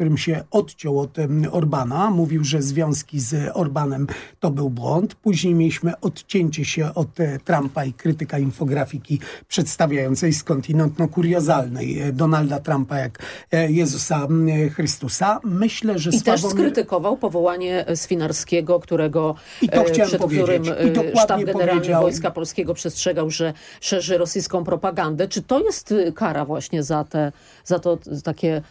którym się odciął od Orbana. Mówił, że związki z Orbanem to był błąd. Później mieliśmy odcięcie się od e, Trumpa i krytyka infografiki przedstawiającej skądinąd no, kuriozalnej e, Donalda Trumpa jak e, Jezusa Chrystusa. Myślę, że I Sławomir... też skrytykował powołanie Swinarskiego, którego I to chciałem przed powiedzieć. którym I sztab generalny powiedział... Wojska Polskiego przestrzegał, że szerzy rosyjską propagandę. Czy to jest kara właśnie za, te, za to takie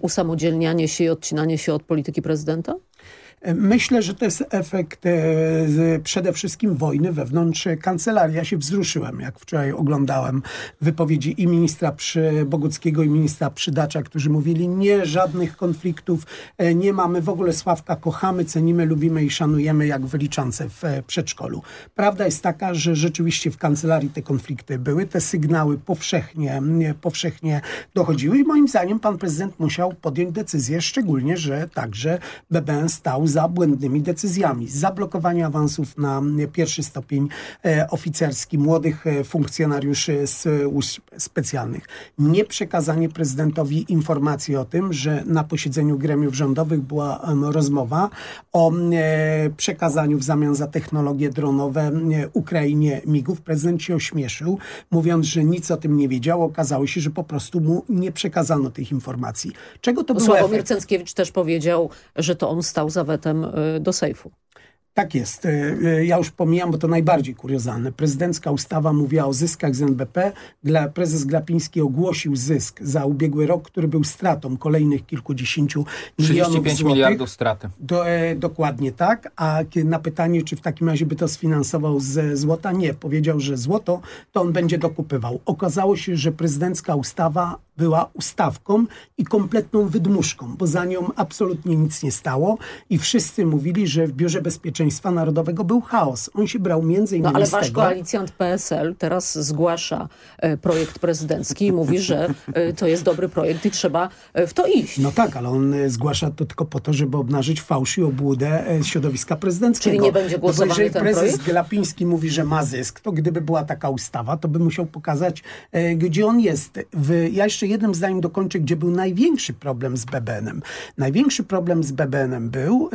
usamodzielnianie się i odcinanie się od polityki prezydenta? Myślę, że to jest efekt e, przede wszystkim wojny wewnątrz kancelarii. Ja się wzruszyłem, jak wczoraj oglądałem wypowiedzi i ministra Boguckiego i ministra Przydacza, którzy mówili nie, żadnych konfliktów e, nie mamy. W ogóle Sławka kochamy, cenimy, lubimy i szanujemy jak wyliczance w e, przedszkolu. Prawda jest taka, że rzeczywiście w kancelarii te konflikty były, te sygnały powszechnie, powszechnie dochodziły i moim zdaniem pan prezydent musiał podjąć decyzję, szczególnie, że także BBN stał za błędnymi decyzjami. Zablokowanie awansów na pierwszy stopień e, oficerski młodych e, funkcjonariuszy z służb specjalnych. Nie przekazanie prezydentowi informacji o tym, że na posiedzeniu gremiów rządowych była rozmowa o e, przekazaniu w zamian za technologie dronowe Ukrainie migów. Prezydent się ośmieszył, mówiąc, że nic o tym nie wiedział. Okazało się, że po prostu mu nie przekazano tych informacji. Czego to był Sławomir Cęckiewicz też powiedział, że to on stał za wetem y, do sejfu. Tak jest. E, e, ja już pomijam, bo to najbardziej kuriozalne. Prezydencka ustawa mówiła o zyskach z NBP. Dla, prezes Glapiński ogłosił zysk za ubiegły rok, który był stratą kolejnych kilkudziesięciu milionów 35 złotych. miliardów straty. Do, e, dokładnie tak. A na pytanie, czy w takim razie by to sfinansował z złota, nie. Powiedział, że złoto to on będzie dokupywał. Okazało się, że prezydencka ustawa była ustawką i kompletną wydmuszką, bo za nią absolutnie nic nie stało i wszyscy mówili, że w Biurze Bezpieczeństwa Narodowego był chaos. On się brał między innymi No ale wasz tego, koalicjant PSL teraz zgłasza e, projekt prezydencki i mówi, że e, to jest dobry projekt i trzeba e, w to iść. No tak, ale on zgłasza to tylko po to, żeby obnażyć fałsz i obłudę środowiska prezydenckiego. Czyli nie będzie głosowany bo jeżeli ten prezes projekt? Glapiński mówi, że ma zysk, to gdyby była taka ustawa, to by musiał pokazać, gdzie on jest. W, ja jeszcze jednym zdaniem dokończę, gdzie był największy problem z BBN-em. Największy problem z BBN-em był,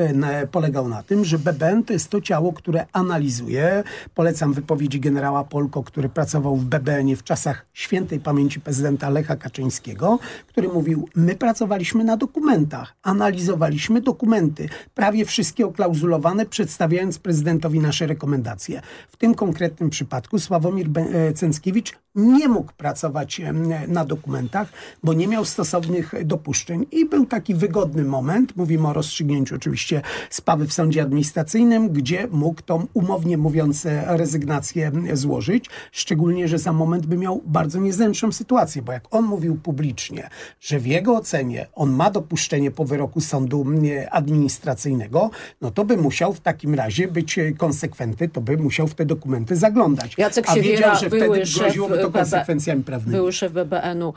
polegał na tym, że BBN to jest to ciało, które analizuje. Polecam wypowiedzi generała Polko, który pracował w BBN-ie w czasach świętej pamięci prezydenta Lecha Kaczyńskiego, który mówił, my pracowaliśmy na dokumentach, analizowaliśmy dokumenty, prawie wszystkie oklauzulowane, przedstawiając prezydentowi nasze rekomendacje. W tym konkretnym przypadku Sławomir e, Cęckiewicz nie mógł pracować na dokumentach, bo nie miał stosownych dopuszczeń i był taki wygodny moment, mówimy o rozstrzygnięciu oczywiście sprawy w sądzie administracyjnym, gdzie mógł tą umownie mówiąc rezygnację złożyć, szczególnie, że za moment by miał bardzo niezręczną sytuację, bo jak on mówił publicznie, że w jego ocenie on ma dopuszczenie po wyroku sądu administracyjnego, no to by musiał w takim razie być konsekwentny, to by musiał w te dokumenty zaglądać. Jacek A Siewiera, wiedział, że wtedy groziłoby to konsekwencjami prawnymi. Były szef BBN-u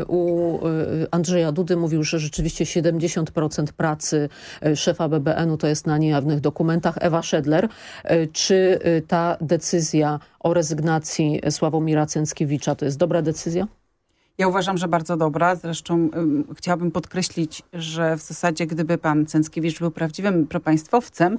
y, u y, Andrzeja Dudy mówił, że rzeczywiście 70% pracy y, szefa BBN-u to jest na niejawnych dokumentach. Ewa Szedler, czy ta decyzja o rezygnacji Sławomira Cęckiewicza to jest dobra decyzja? Ja uważam, że bardzo dobra. Zresztą um, chciałabym podkreślić, że w zasadzie gdyby pan Cęckiewicz był prawdziwym propaństwowcem,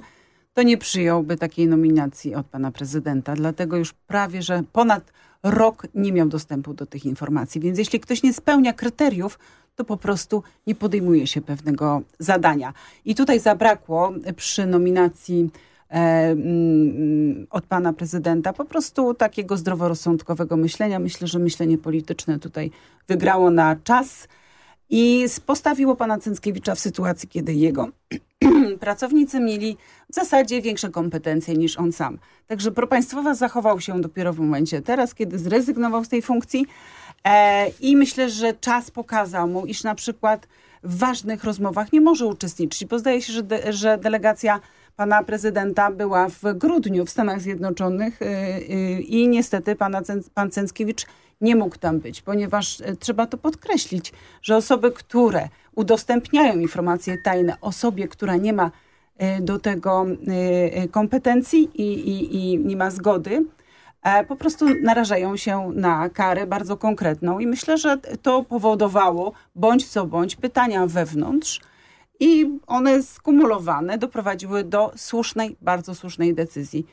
to nie przyjąłby takiej nominacji od pana prezydenta. Dlatego już prawie, że ponad rok nie miał dostępu do tych informacji. Więc jeśli ktoś nie spełnia kryteriów, to po prostu nie podejmuje się pewnego zadania. I tutaj zabrakło przy nominacji e, mm, od pana prezydenta po prostu takiego zdroworozsądkowego myślenia. Myślę, że myślenie polityczne tutaj wygrało na czas i postawiło pana Cęckiewicza w sytuacji, kiedy jego pracownicy mieli w zasadzie większe kompetencje niż on sam. Także propaństwowa zachował się dopiero w momencie teraz, kiedy zrezygnował z tej funkcji i myślę, że czas pokazał mu, iż na przykład w ważnych rozmowach nie może uczestniczyć, bo zdaje się, że, de, że delegacja pana prezydenta była w grudniu w Stanach Zjednoczonych yy, yy, i niestety pana, pan Cęckiewicz nie mógł tam być, ponieważ y, trzeba to podkreślić, że osoby, które udostępniają informacje tajne osobie, która nie ma y, do tego y, kompetencji i, i, i nie ma zgody, e, po prostu narażają się na karę bardzo konkretną. I myślę, że to powodowało, bądź co bądź, pytania wewnątrz i one skumulowane doprowadziły do słusznej, bardzo słusznej decyzji.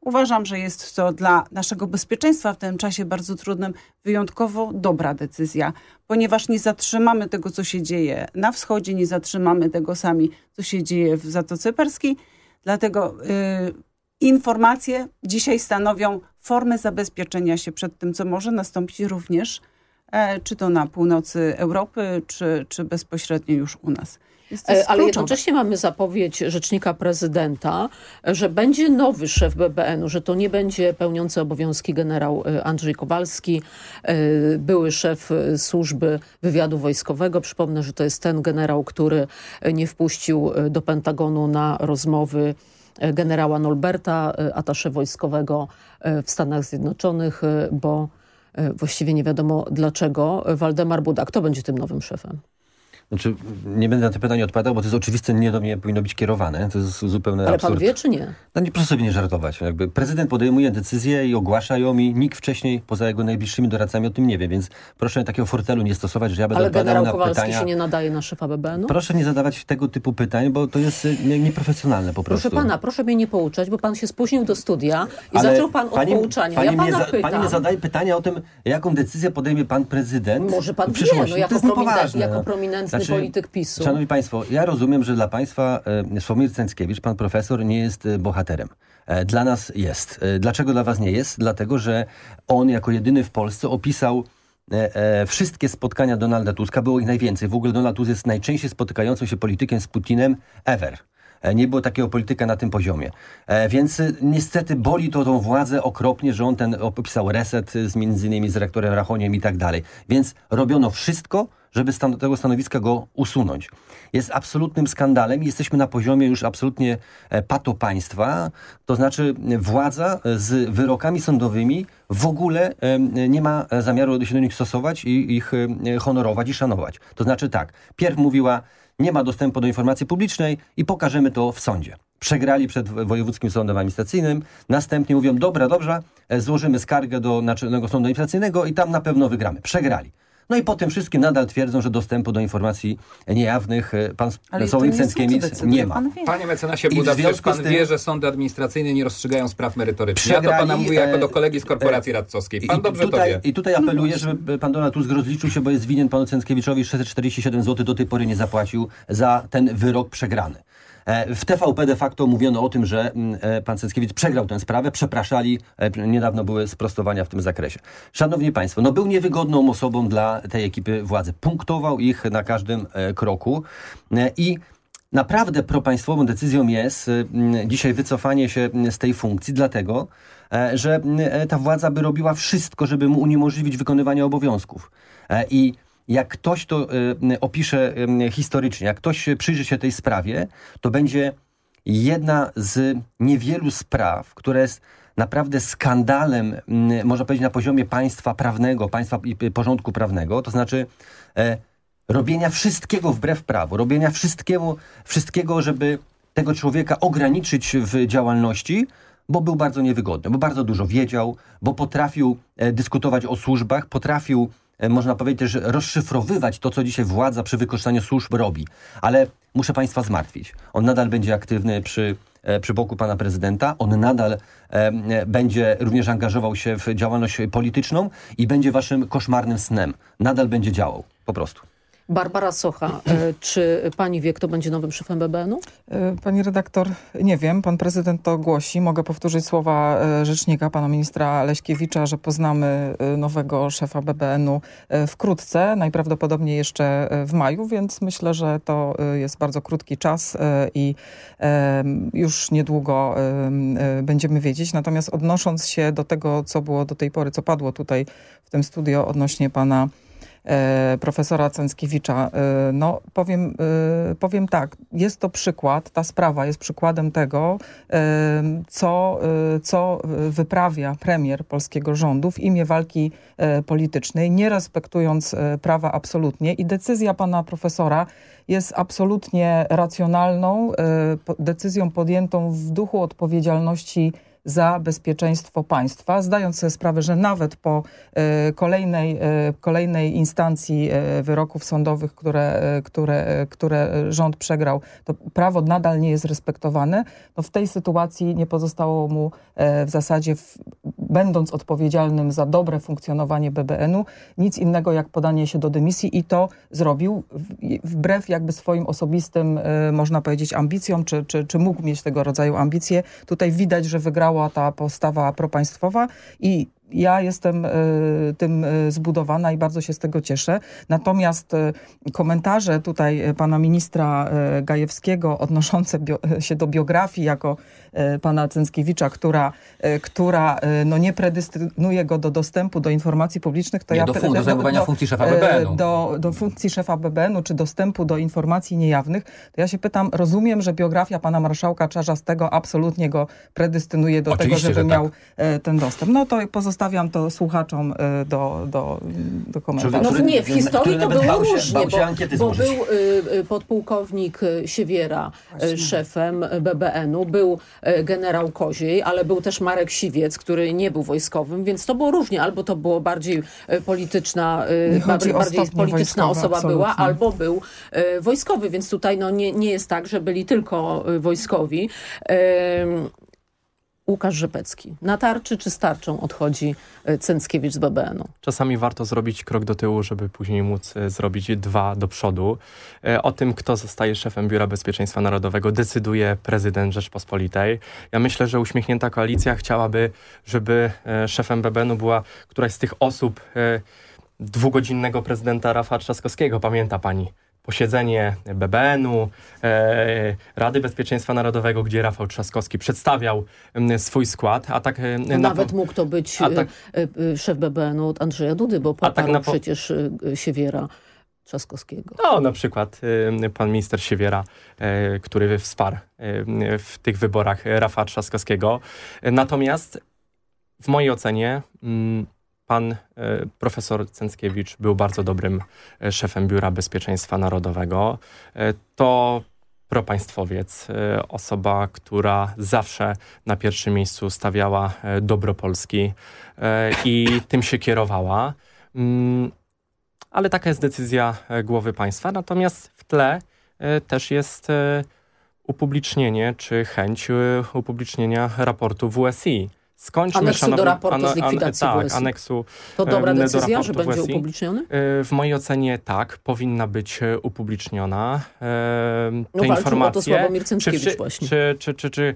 Uważam, że jest to dla naszego bezpieczeństwa w tym czasie bardzo trudnym wyjątkowo dobra decyzja, ponieważ nie zatrzymamy tego, co się dzieje na wschodzie, nie zatrzymamy tego sami, co się dzieje w Zatoce Perskiej. Dlatego y, informacje dzisiaj stanowią formę zabezpieczenia się przed tym, co może nastąpić również, e, czy to na północy Europy, czy, czy bezpośrednio już u nas. E, ale jednocześnie mamy zapowiedź rzecznika prezydenta, że będzie nowy szef BBN-u, że to nie będzie pełniący obowiązki generał e, Andrzej Kowalski, były szef służby wywiadu wojskowego. Przypomnę, że to jest ten generał, który nie wpuścił do Pentagonu na rozmowy generała Nolberta, atasze wojskowego w Stanach Zjednoczonych, bo właściwie nie wiadomo dlaczego. Waldemar Buda, kto będzie tym nowym szefem? Znaczy, nie będę na to pytanie odpowiadał, bo to jest oczywiste, nie do mnie powinno być kierowane. To jest zupełny Ale absurd. pan wie, czy nie? No nie, proszę sobie nie żartować. Jakby prezydent podejmuje decyzję i ogłasza ją i nikt wcześniej, poza jego najbliższymi doradcami o tym nie wie, więc proszę takiego fortelu nie stosować, że ja będę Ale generał na Kowalski pytania. się nie nadaje na szefa BBN-u? Proszę nie zadawać tego typu pytań, bo to jest e, nie- nieprofesjonalne po prostu. Proszę pana, proszę mnie nie pouczać, bo pan się spóźnił do studia i Ale zaczął pan od pani- pouczania. Pani ja pana mnie, pytam. pani mnie zadaje pytania o tym, jaką decyzję podejmie pan prezydent Może pan wie, no to jako, jest prominent, jako prominentny Znaczy, polityk PiSu. Szanowni Państwo, ja rozumiem, że dla Państwa e, Sławomir Cęckiewicz, pan profesor, nie jest e, bohaterem. E, Dla nas jest. E, Dlaczego dla Was nie jest? Dlatego, że on jako jedyny w Polsce opisał e, e, wszystkie spotkania Donalda Tuska. Było ich najwięcej. W ogóle Donald Tusk jest najczęściej spotykającym się politykiem z Putinem ever. E, Nie było takiego polityka na tym poziomie. E, Więc niestety boli to tą władzę okropnie, że on ten opisał reset z między innymi z rektorem Rachoniem i tak dalej. Więc robiono wszystko, żeby tego stanowiska go usunąć. Jest absolutnym skandalem jesteśmy na poziomie już absolutnie e, pato państwa, to znaczy władza e, z wyrokami sądowymi w ogóle nie ma e, zamiaru się do nich stosować i ich honorować i szanować. To znaczy tak, pierw mówiła, nie ma dostępu do informacji publicznej i pokażemy to w sądzie. Przegrali przed Wojewódzkim Sądem Administracyjnym, następnie mówią, dobra, dobrze, złożymy skargę do Naczelnego Sądu Administracyjnego i tam na pewno wygramy. Przegrali. No i potem wszystkie nadal twierdzą, że dostępu do informacji niejawnych e, pan to Sławomir nie ma. Panie mecenasie Buda, przecież związku pan z tym- wie, że sądy administracyjne nie rozstrzygają spraw merytorycznych. Ja to Przegrali, pana mówię jako e, do kolegi z korporacji radcowskiej. Pan I dobrze tutaj, to wie. I tutaj apeluję, żeby pan Donald Tusk rozliczył się, bo jest winien panu Cęckiewiczowi 647 zł, do tej pory nie zapłacił za ten wyrok przegrany. E, W TVP de facto mówiono o tym, że mm, e, pan Cęckiewicz przegrał tę sprawę, przepraszali, e, niedawno były sprostowania w tym zakresie. Szanowni Państwo, no był niewygodną osobą dla tej ekipy władzy. Punktował ich na każdym kroku i naprawdę propaństwową decyzją jest dzisiaj wycofanie się z tej funkcji, dlatego, że ta władza by robiła wszystko, żeby mu uniemożliwić wykonywanie obowiązków. I jak ktoś to y, mm, opisze y, historycznie, jak ktoś przyjrzy się tej sprawie, to będzie jedna z niewielu spraw, która jest naprawdę skandalem, można powiedzieć, na poziomie państwa prawnego, państwa i porządku prawnego, to znaczy e, robienia wszystkiego wbrew prawu, robienia wszystkiego, wszystkiego, żeby tego człowieka ograniczyć w działalności, bo był bardzo niewygodny, bo bardzo dużo wiedział, bo potrafił e, dyskutować o służbach, potrafił, można powiedzieć, też rozszyfrowywać to, co dzisiaj władza przy wykorzystaniu służb robi. Ale muszę Państwa zmartwić. On nadal będzie aktywny przy, e, przy boku pana prezydenta, on nadal e, e, będzie również angażował się w działalność polityczną i będzie waszym koszmarnym snem. Nadal będzie działał, po prostu. Barbara Socha, e, czy pani wie, kto będzie nowym szefem BBN-u? E, Pani redaktor, nie wiem, pan prezydent to głosi. Mogę powtórzyć słowa e, rzecznika pana ministra Leśkiewicza, że poznamy nowego szefa BBN-u wkrótce, najprawdopodobniej jeszcze w maju, więc myślę, że to jest bardzo krótki czas i już niedługo będziemy wiedzieć. Natomiast odnosząc się do tego, co było do tej pory, co padło tutaj w tym studio odnośnie pana profesora Cęckiewicza. E, No, powiem, e, powiem tak, jest to przykład, ta sprawa jest przykładem tego, e, co, e, co wyprawia premier polskiego rządu w imię walki e, politycznej, nie respektując e, prawa absolutnie i decyzja pana profesora jest absolutnie racjonalną, e, decyzją podjętą w duchu odpowiedzialności za bezpieczeństwo państwa, zdając sobie sprawę, że nawet po e, kolejnej, e, kolejnej instancji e, wyroków sądowych, które, które, które rząd przegrał, to prawo nadal nie jest respektowane, no w tej sytuacji nie pozostało mu w zasadzie, będąc odpowiedzialnym za dobre funkcjonowanie BBN-u, nic innego jak podanie się do dymisji i to zrobił wbrew jakby swoim osobistym, e, można powiedzieć, ambicjom, czy, czy, czy mógł mieć tego rodzaju ambicje. Tutaj widać, że wygrała ta postawa propaństwowa i ja jestem e, tym e, zbudowana i bardzo się z tego cieszę. Natomiast e, komentarze tutaj pana ministra Gajewskiego odnoszące się do biografii jako pana Cęckiewicza, która, która no nie predystynuje go do dostępu do informacji publicznych, to Nie, ja do fun- do zajmowania funkcji szefa BBN-u. Do, do funkcji szefa BBN-u, czy dostępu do informacji niejawnych, to ja się pytam, rozumiem, że biografia pana marszałka Czarzastego absolutnie go predystynuje do Oczywiście, tego, żeby że tak. miał ten dostęp. No to pozostawiam to słuchaczom e, do, do, do komentarzy. No nie, w historii to było bał się- różnie, bał się bo, ankiety bo był y, y, podpułkownik y, Siewiera y, szefem BBN-u, był y, generał Koziej, ale był też Marek Siwiec, który nie był wojskowym, więc to było różnie. Albo to było bardziej y, polityczna, y, bardziej stopnie polityczna wojskowe, osoba była, absolutnie. albo był y, wojskowy, więc tutaj no, nie, nie jest tak, że byli tylko y, wojskowi. Łukasz Rzepecki. Na tarczy czy z tarczą odchodzi y, Cęckiewicz z BBN-u? Czasami warto zrobić krok do tyłu, żeby później móc e, zrobić dwa do przodu. E, O tym, kto zostaje szefem Biura Bezpieczeństwa Narodowego, decyduje prezydent Rzeczpospolitej. Ja myślę, że uśmiechnięta koalicja chciałaby, żeby e, szefem BBN-u była któraś z tych osób e, dwugodzinnego prezydenta Rafała Trzaskowskiego. Pamięta pani? Posiedzenie BBN-u, e, Rady Bezpieczeństwa Narodowego, gdzie Rafał Trzaskowski przedstawiał swój skład, a tak e, na- nawet mógł to być tak- y, szef BBN-u od Andrzeja Dudy, bo tak poparł na po- przecież Siewiera Trzaskowskiego. No, na przykład pan minister Siewiera, który wsparł w tych wyborach Rafała Trzaskowskiego. Natomiast w mojej ocenie mm, pan y, profesor Cęckiewicz był bardzo dobrym y, szefem Biura Bezpieczeństwa Narodowego. Y, To propaństwowiec, osoba, która zawsze na pierwszym miejscu stawiała dobro Polski i tym się kierowała. Mm, ale taka jest decyzja e, głowy państwa. Natomiast w tle e, też jest e, upublicznienie, czy chęć e, upublicznienia raportu WSI. Skończmy, Aneksu do szanowni- raportu z likwidacji tak, WSI. aneksu To dobra do decyzja, że będzie WSI? upubliczniony? E, W mojej ocenie tak, powinna być e, upubliczniona. E, No Te walczył o to informacje. Sławomir Czy, Cęckiewicz wszy- właśnie. czy, czy, czy, czy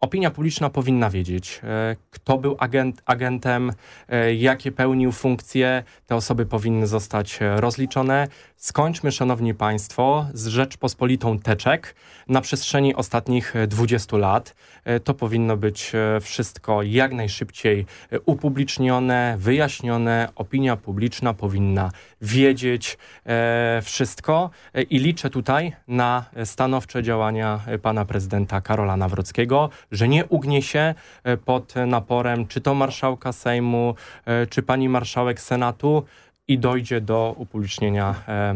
opinia publiczna powinna wiedzieć, e, kto był agent, agentem, e, jakie pełnił funkcje. Te osoby powinny zostać e, rozliczone. Skończmy, szanowni państwo, z Rzeczpospolitą teczek na przestrzeni ostatnich e, 20 lat. To powinno być wszystko jak najszybciej upublicznione, wyjaśnione. Opinia publiczna powinna wiedzieć wszystko i liczę tutaj na stanowcze działania pana prezydenta Karola Nawrockiego, że nie ugnie się e, pod naporem czy to marszałka Sejmu, e, czy pani marszałek Senatu i dojdzie do upublicznienia e,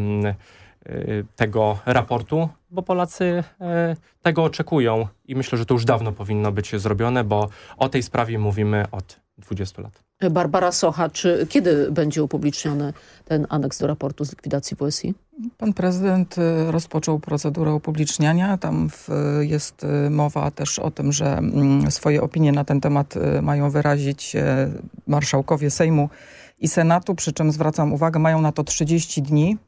tego raportu, bo Polacy e, tego oczekują i myślę, że to już dawno powinno być zrobione, bo o tej sprawie mówimy od 20 lat. Barbara Socha, czy kiedy będzie upubliczniony ten aneks do raportu z likwidacji WSI? Pan prezydent y, rozpoczął procedurę upubliczniania. Tam w, jest y, mowa też o tym, że mm, swoje opinie na ten temat y, mają wyrazić y, marszałkowie Sejmu i Senatu, przy czym zwracam uwagę, mają na to 30 dni.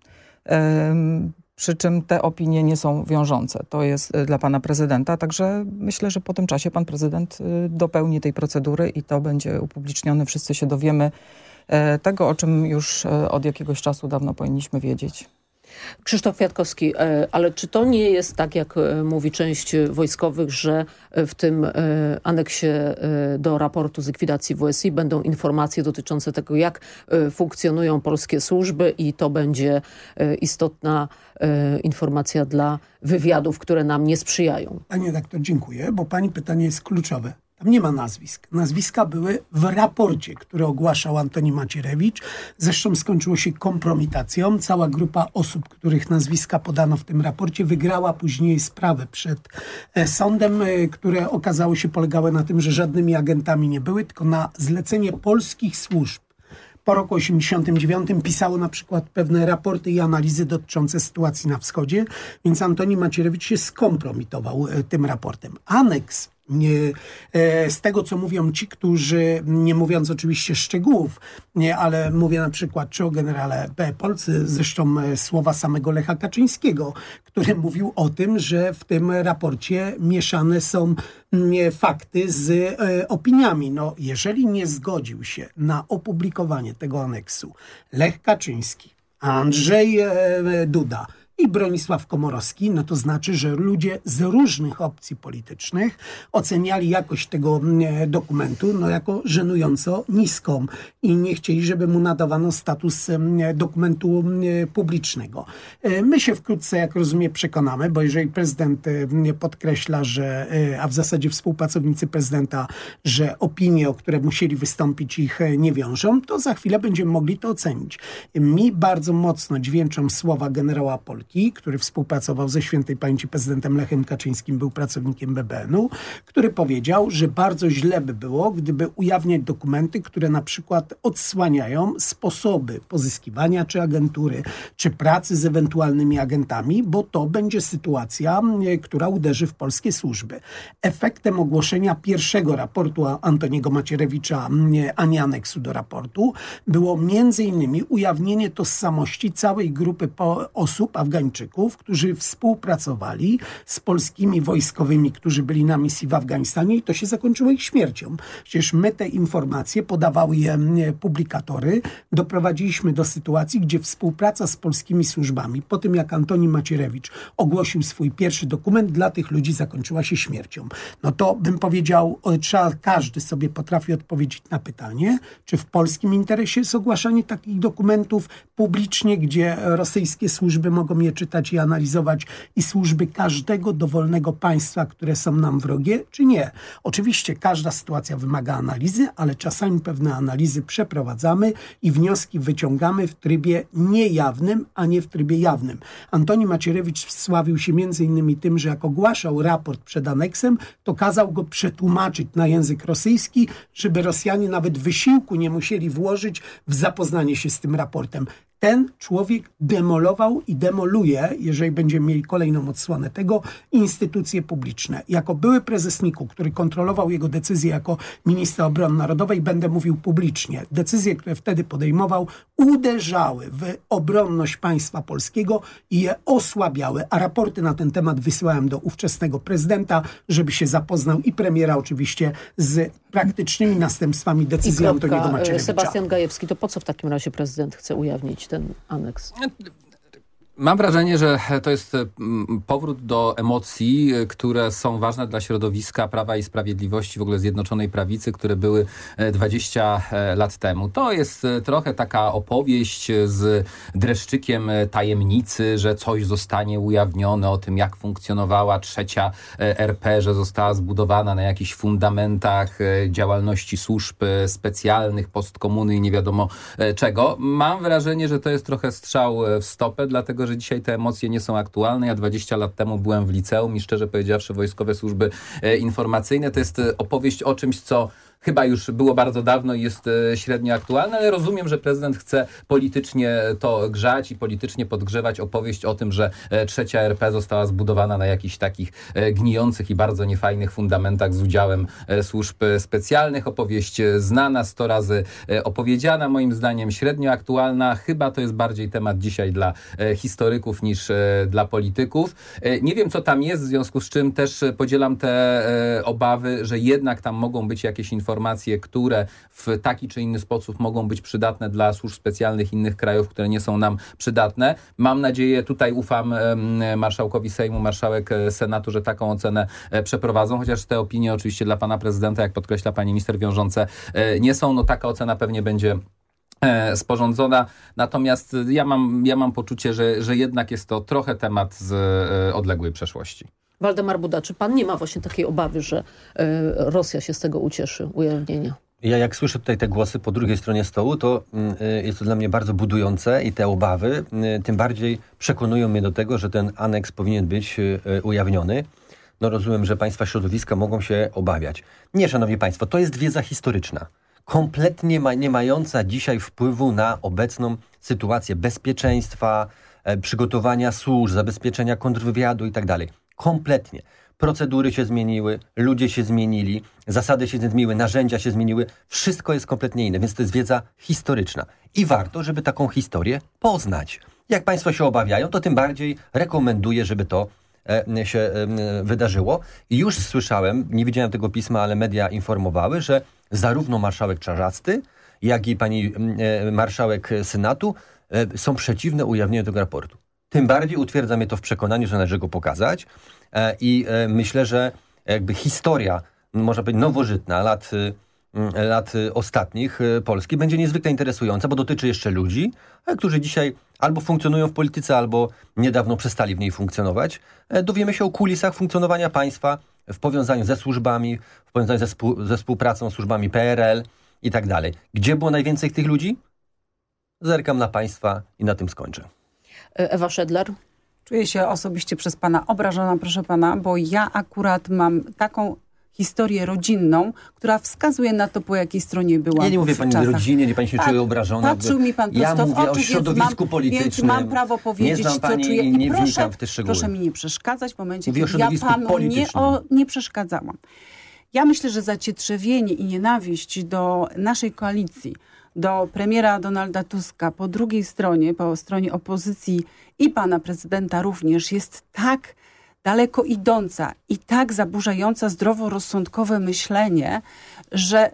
Przy czym te opinie nie są wiążące. To jest y, dla pana prezydenta. Także myślę, że po tym czasie pan prezydent y, dopełni tej procedury i to będzie upublicznione. Wszyscy się dowiemy e, tego, o czym już e, od jakiegoś czasu dawno powinniśmy wiedzieć. Krzysztof Kwiatkowski, e, ale czy to nie jest tak, jak e, mówi część wojskowych, że e, w tym aneksie do raportu z likwidacji WSI będą informacje dotyczące tego, jak funkcjonują polskie służby i to będzie istotna informacja dla wywiadów, które nam nie sprzyjają? Panie redaktor, dziękuję, bo pani pytanie jest kluczowe. Tam nie ma nazwisk. Nazwiska były w raporcie, który ogłaszał Antoni Macierewicz. Zresztą skończyło się kompromitacją. Cała grupa osób, których nazwiska podano w tym raporcie, wygrała później sprawę przed e, sądem, e, które okazało się polegały na tym, że żadnymi agentami nie były, tylko na zlecenie polskich służb po roku 89 pisało na przykład pewne raporty i analizy dotyczące sytuacji na wschodzie, więc Antoni Macierewicz się skompromitował e, tym raportem. Aneks e, z tego, co mówią ci, którzy, nie mówiąc oczywiście szczegółów, nie, ale mówię na przykład czy o generale P. Polcy, zresztą e, słowa samego Lecha Kaczyńskiego, który mówił o tym, że w tym raporcie mieszane są mm, fakty z e, opiniami. No, jeżeli nie zgodził się na opublikowanie tego aneksu Lech Kaczyński, Andrzej e, Duda, i Bronisław Komorowski, no to znaczy, że ludzie z różnych opcji politycznych oceniali jakość tego mm, dokumentu no jako żenująco niską i nie chcieli, żeby mu nadawano status mm, dokumentu mm, publicznego. E, my się wkrótce, jak rozumiem, przekonamy, bo jeżeli prezydent e, podkreśla, że, e, a w zasadzie współpracownicy prezydenta, że opinie, o które musieli wystąpić ich nie wiążą, to za chwilę będziemy mogli to ocenić. Mi bardzo mocno dźwięczą słowa generała Polki, który współpracował ze świętej pamięci prezydentem Lechem Kaczyńskim, był pracownikiem BBN-u, który powiedział, że bardzo źle by było, gdyby ujawniać dokumenty, które na przykład odsłaniają sposoby pozyskiwania czy agentury, czy pracy z ewentualnymi agentami, bo to będzie sytuacja, która uderzy w polskie służby. Efektem ogłoszenia pierwszego raportu Antoniego Macierewicza, a nie aneksu do raportu, było między innymi ujawnienie tożsamości całej grupy osób, Afgańczyków, Afgańczyków, którzy współpracowali z polskimi wojskowymi, którzy byli na misji w Afganistanie i to się zakończyło ich śmiercią. Przecież my te informacje podawały je publikatory. Doprowadziliśmy do sytuacji, gdzie współpraca z polskimi służbami, po tym jak Antoni Macierewicz ogłosił swój pierwszy dokument, dla tych ludzi zakończyła się śmiercią. No to bym powiedział, trzeba, każdy sobie potrafi odpowiedzieć na pytanie, czy w polskim interesie jest ogłaszanie takich dokumentów publicznie, gdzie rosyjskie służby mogą je czytać i analizować i służby każdego dowolnego państwa, które są nam wrogie, czy nie. Oczywiście każda sytuacja wymaga analizy, ale czasami pewne analizy przeprowadzamy i wnioski wyciągamy w trybie niejawnym, a nie w trybie jawnym. Antoni Macierewicz sławił się innymi tym, że jak ogłaszał raport przed aneksem, to kazał go przetłumaczyć na język rosyjski, żeby Rosjanie nawet wysiłku nie musieli włożyć w zapoznanie się z tym raportem ten człowiek demolował i demoluje, jeżeli będziemy mieli kolejną odsłonę tego, instytucje publiczne. Jako były prezes NIK-u, który kontrolował jego decyzje jako ministra obrony narodowej, będę mówił publicznie, decyzje, które wtedy podejmował, uderzały w obronność państwa polskiego i je osłabiały, a raporty na ten temat wysyłałem do ówczesnego prezydenta, żeby się zapoznał i premiera oczywiście z praktycznymi następstwami decyzji Antoniego Macierewicza. Sebastian Gajewski, to po co w takim razie prezydent chce ujawnić ten aneks? Mam wrażenie, że to jest mm, powrót do emocji, które są ważne dla środowiska Prawa i Sprawiedliwości, w ogóle Zjednoczonej Prawicy, które były 20 e, e, lat temu. To jest e, trochę taka opowieść z dreszczykiem tajemnicy, że coś zostanie ujawnione o tym, jak funkcjonowała trzecia RP, że została zbudowana na jakichś fundamentach działalności służb specjalnych, postkomuny i nie wiadomo czego. Mam wrażenie, że to jest trochę strzał w stopę, dlatego że dzisiaj te emocje nie są aktualne. Ja 20 lat temu byłem w liceum i szczerze powiedziawszy wojskowe służby e, informacyjne to jest e, opowieść o czymś, co chyba już było bardzo dawno i jest e, średnio aktualne, ale rozumiem, że prezydent chce politycznie to grzać i politycznie podgrzewać opowieść o tym, że e, trzecia RP została zbudowana na jakichś takich e, gnijących i bardzo niefajnych fundamentach z udziałem służb specjalnych. Opowieść znana, sto razy opowiedziana, moim zdaniem średnio aktualna. Chyba to jest bardziej temat dzisiaj dla historyków niż dla polityków. Nie wiem, co tam jest, w związku z czym też podzielam te obawy, że jednak tam mogą być jakieś informacje, informacje, które w taki czy inny sposób mogą być przydatne dla służb specjalnych innych krajów, które nie są nam przydatne. Mam nadzieję, tutaj ufam marszałkowi Sejmu, marszałek e, Senatu, że taką ocenę e, przeprowadzą, chociaż te opinie oczywiście dla pana prezydenta, jak podkreśla pani minister, wiążące e, nie są. No taka ocena pewnie będzie sporządzona. Natomiast ja mam, ja mam poczucie, że, że jednak jest to trochę temat z odległej przeszłości. Waldemar Buda, czy pan nie ma właśnie takiej obawy, że e, Rosja się z tego ucieszy, ujawnienia? Ja jak słyszę tutaj te głosy po drugiej stronie stołu, to mm, y, jest to dla mnie bardzo budujące i te obawy y, tym bardziej przekonują mnie do tego, że ten aneks powinien być ujawniony. No rozumiem, że państwa środowiska mogą się obawiać. Nie, szanowni państwo, to jest wiedza historyczna. Kompletnie ma, nie mająca dzisiaj wpływu na obecną sytuację bezpieczeństwa, e, przygotowania służb, zabezpieczenia kontrwywiadu i tak. Kompletnie. Procedury się zmieniły, ludzie się zmienili, zasady się zmieniły, narzędzia się zmieniły. Wszystko jest kompletnie inne, więc to jest wiedza historyczna. I warto, żeby taką historię poznać. Jak Państwo się obawiają, to tym bardziej rekomenduję, żeby to e, się e, wydarzyło. I już słyszałem, nie widziałem tego pisma, ale media informowały, że zarówno marszałek Czarzasty, jak i pani e, marszałek Senatu są przeciwne ujawnieniu tego raportu. Tym bardziej utwierdza mnie to w przekonaniu, że należy go pokazać e, i e, myślę, że jakby historia, można powiedzieć nowożytna, lat, y, lat y, ostatnich y, Polski będzie niezwykle interesująca, bo dotyczy jeszcze ludzi, e, którzy dzisiaj albo funkcjonują w polityce, albo niedawno przestali w niej funkcjonować. Dowiemy się o kulisach funkcjonowania państwa w powiązaniu ze służbami, w powiązaniu ze, współ, ze współpracą z służbami PRL i tak dalej. Gdzie było najwięcej tych ludzi? Zerkam na państwa i na tym skończę. E, Ewa Szedler? Czuję się osobiście przez pana obrażona, proszę pana, bo ja akurat mam taką historię rodzinną, która wskazuje na to, po jakiej stronie byłam Ja nie mówię pani czasach. rodzinie, nie pani się Tak, czuje obrażona. Patrzył mi pan ja prosto w mówię oczy, o więc środowisku mam, politycznym. Więc mam prawo powiedzieć, co pani czuję. i nie proszę, w te szczegóły. proszę mi nie przeszkadzać w momencie, Mówię o kiedy ja panu nie, o, nie przeszkadzałam. Ja myślę, że zacietrzewienie i nienawiść do naszej koalicji, do premiera Donalda Tuska po drugiej stronie, po stronie opozycji i pana prezydenta również jest tak daleko idąca i tak zaburzająca zdroworozsądkowe myślenie, że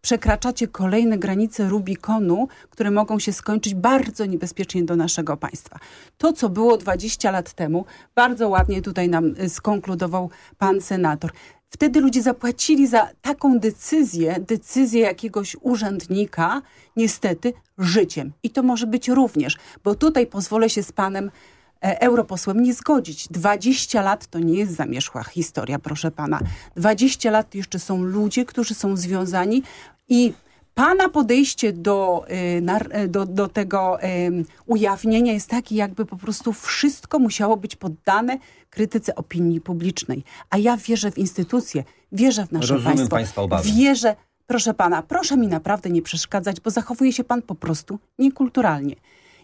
przekraczacie kolejne granice Rubikonu, które mogą się skończyć bardzo niebezpiecznie do naszego państwa. To, co było 20 lat temu, bardzo ładnie tutaj nam skonkludował pan senator. Wtedy ludzie zapłacili za taką decyzję, decyzję jakiegoś urzędnika, niestety życiem. I to może być również, bo tutaj pozwolę się z panem e, europosłem nie zgodzić. 20 lat to nie jest zamierzchła historia, proszę pana. 20 lat jeszcze są ludzie, którzy są związani i pana podejście do, y, y, do, do tego ym, ujawnienia jest takie, jakby po prostu wszystko musiało być poddane krytyce opinii publicznej. A ja wierzę w instytucje, wierzę w nasze Rozumiem państwo. państwa obawy. Wierzę, proszę pana, proszę mi naprawdę nie przeszkadzać, bo zachowuje się pan po prostu niekulturalnie.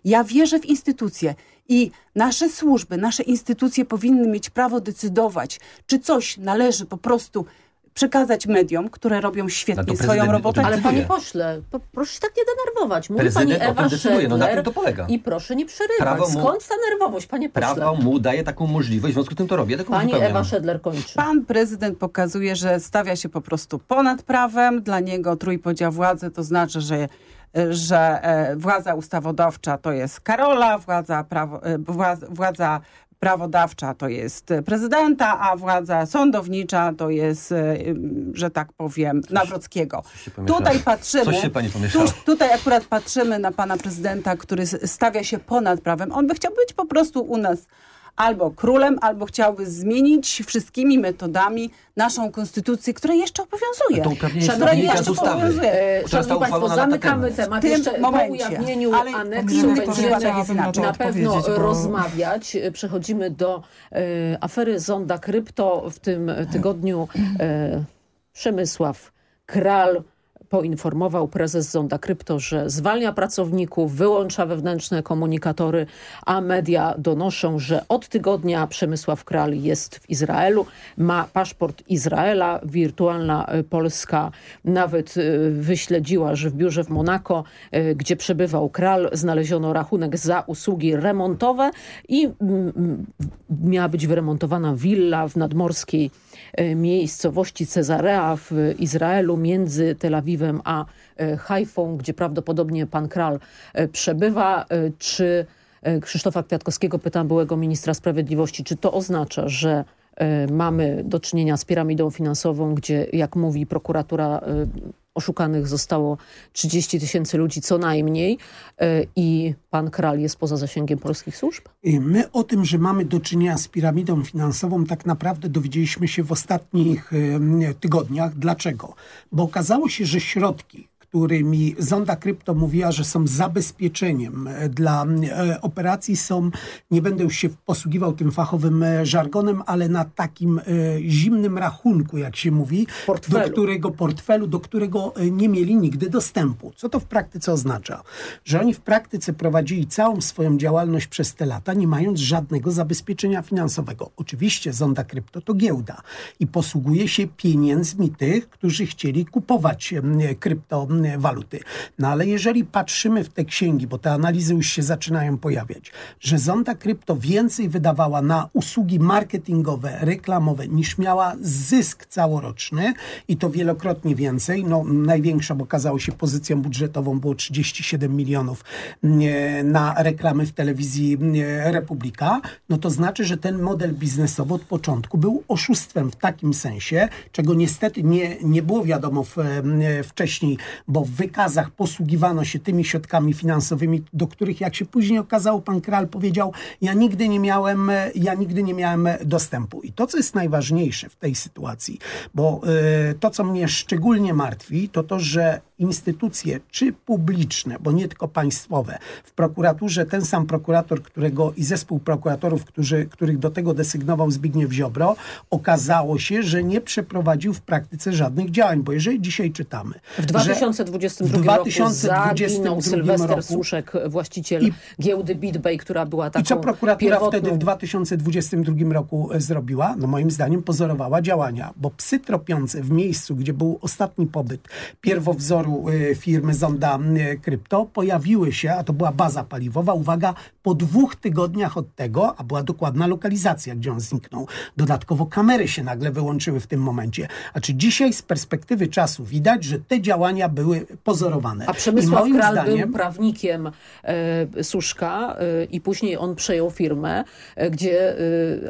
Ja wierzę w instytucje i nasze służby, nasze instytucje powinny mieć prawo decydować, czy coś należy po prostu przekazać mediom, które robią No świetnie to swoją robotę. Ale panie pośle, po, proszę się tak nie denerwować. Mówi Prezydent pani Ewa decyduje, no na Szedler tym to polega. I proszę nie przerywać. Prawo mu- Skąd ta nerwowość, panie pośle? Prawo mu daje taką możliwość, w związku z tym to robię. Taką Pani uzupełniam. Ewa Szedler kończy. Pan prezydent pokazuje, że stawia się po prostu ponad prawem. Dla niego trójpodział władzy to znaczy, że że e, władza ustawodawcza to jest Karola, władza, prawo, e, władza, władza prawodawcza to jest prezydenta, a władza sądownicza to jest, e, że tak powiem, Nawrockiego. Tutaj patrzymy, tu, tutaj akurat patrzymy na pana prezydenta, który stawia się ponad prawem. On by chciał być po prostu u nas albo królem, albo chciałby zmienić wszystkimi metodami naszą konstytucję, która jeszcze obowiązuje. To uprawnienie która Szanowni państwo, ustawy. E, Szanowni Państwo, zamykamy temat. W tym Jeszcze po ujawnieniu Ale aneksu będziemy na pewno bo- rozmawiać. Przechodzimy do e, afery Zonda Krypto. W tym tygodniu e, Przemysław Kral poinformował prezes Zonda Krypto, że zwalnia pracowników, wyłącza wewnętrzne komunikatory, a media donoszą, że od tygodnia Przemysław Kral jest w Izraelu, ma paszport Izraela. Wirtualna e, Polska nawet e, wyśledziła, że w biurze w Monako, e, gdzie przebywał Kral, znaleziono rachunek za usługi remontowe i mm, mm, miała być wyremontowana willa w nadmorskiej miejscowości Cezarea w Izraelu między Tel Awiwem a e, Hajfą, gdzie prawdopodobnie pan Kral e, przebywa. E, Czy e, Krzysztofa Kwiatkowskiego, pytam byłego ministra sprawiedliwości, czy to oznacza, że e, mamy do czynienia z piramidą finansową, gdzie jak mówi prokuratura e, oszukanych zostało 30 tysięcy ludzi co najmniej e, i pan Kral jest poza zasięgiem polskich służb? My o tym, że mamy do czynienia z piramidą finansową, tak naprawdę dowiedzieliśmy się w ostatnich tygodniach. Dlaczego? Bo okazało się, że środki, którymi Zonda Krypto mówiła, że są zabezpieczeniem e, dla e, operacji, są, nie będę już się posługiwał tym fachowym e, żargonem, ale na takim zimnym rachunku, jak się mówi, portfelu. do którego portfelu, do którego nie mieli nigdy dostępu. Co to w praktyce oznacza? Że oni w praktyce prowadzili całą swoją działalność przez te lata, nie mając żadnego zabezpieczenia finansowego. Oczywiście Zonda Krypto to giełda i posługuje się pieniędzmi tych, którzy chcieli kupować krypto waluty. No ale jeżeli patrzymy w te księgi, bo te analizy już się zaczynają pojawiać, że Zonda Krypto więcej wydawała na usługi marketingowe, reklamowe niż miała zysk całoroczny i to wielokrotnie więcej. No, największą okazało się pozycją budżetową było 37 milionów na reklamy w telewizji Republika, no to znaczy, że ten model biznesowy od początku był oszustwem w takim sensie, czego niestety nie, nie było wiadomo w, wcześniej, bo w wykazach posługiwano się tymi środkami finansowymi, do których, jak się później okazało, pan Kral powiedział, ja nigdy nie miałem, ja nigdy nie miałem dostępu. I to, co jest najważniejsze w tej sytuacji, bo y, to, co mnie szczególnie martwi, to to, że instytucje, czy publiczne, bo nie tylko państwowe, w prokuraturze ten sam prokurator, którego i zespół prokuratorów, którzy, których do tego desygnował Zbigniew Ziobro, okazało się, że nie przeprowadził w praktyce żadnych działań, bo jeżeli dzisiaj czytamy, w 2022 w 2022 roku zaginął Sylwester roku, Suszek, właściciel i, giełdy BitBay, która była taką I co prokuratura pierwotną... wtedy w 2022 roku e, zrobiła? No moim zdaniem pozorowała działania, bo psy tropiące w miejscu, gdzie był ostatni pobyt pierwowzoru e, firmy Zonda Krypto, pojawiły się, a to była baza paliwowa, uwaga, po dwóch tygodniach od tego, a była dokładna lokalizacja, gdzie on zniknął. Dodatkowo kamery się nagle wyłączyły w tym momencie. A czy dzisiaj z perspektywy czasu widać, że te działania były pozorowane. A Przemysław Kral zdaniem... był prawnikiem e, Suszka e, i później on przejął firmę, e, gdzie e,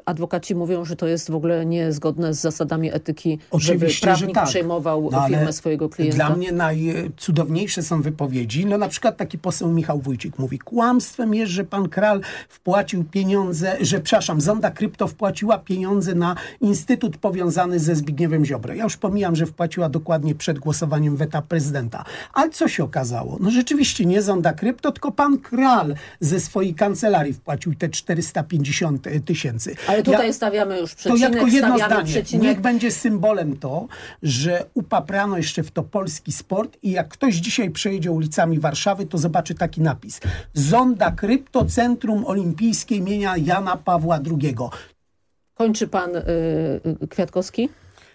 adwokaci mówią, że to jest w ogóle niezgodne z zasadami etyki, Oczywiście, żeby prawnik tak. przejmował no, firmę swojego klienta. Dla mnie najcudowniejsze są wypowiedzi. No na przykład taki poseł Michał Wójcik mówi, kłamstwem jest, że pan Kral wpłacił pieniądze, że przepraszam, Zonda Krypto wpłaciła pieniądze na instytut powiązany ze Zbigniewem Ziobro. Ja już pomijam, że wpłaciła dokładnie przed głosowaniem weta prezydenta. Ale co się okazało? No rzeczywiście nie Zonda Krypto, tylko pan Kral ze swojej kancelarii wpłacił te 450 tysięcy. Ale tutaj ja, stawiamy już przecinek, To ja tylko jedno zdanie. Przecinek. Niech będzie symbolem to, że upaprano jeszcze w to polski sport i jak ktoś dzisiaj przejedzie ulicami Warszawy, to zobaczy taki napis. Zonda Krypto Centrum Olimpijskie imienia Jana Pawła II. Kończy pan yy, Kwiatkowski?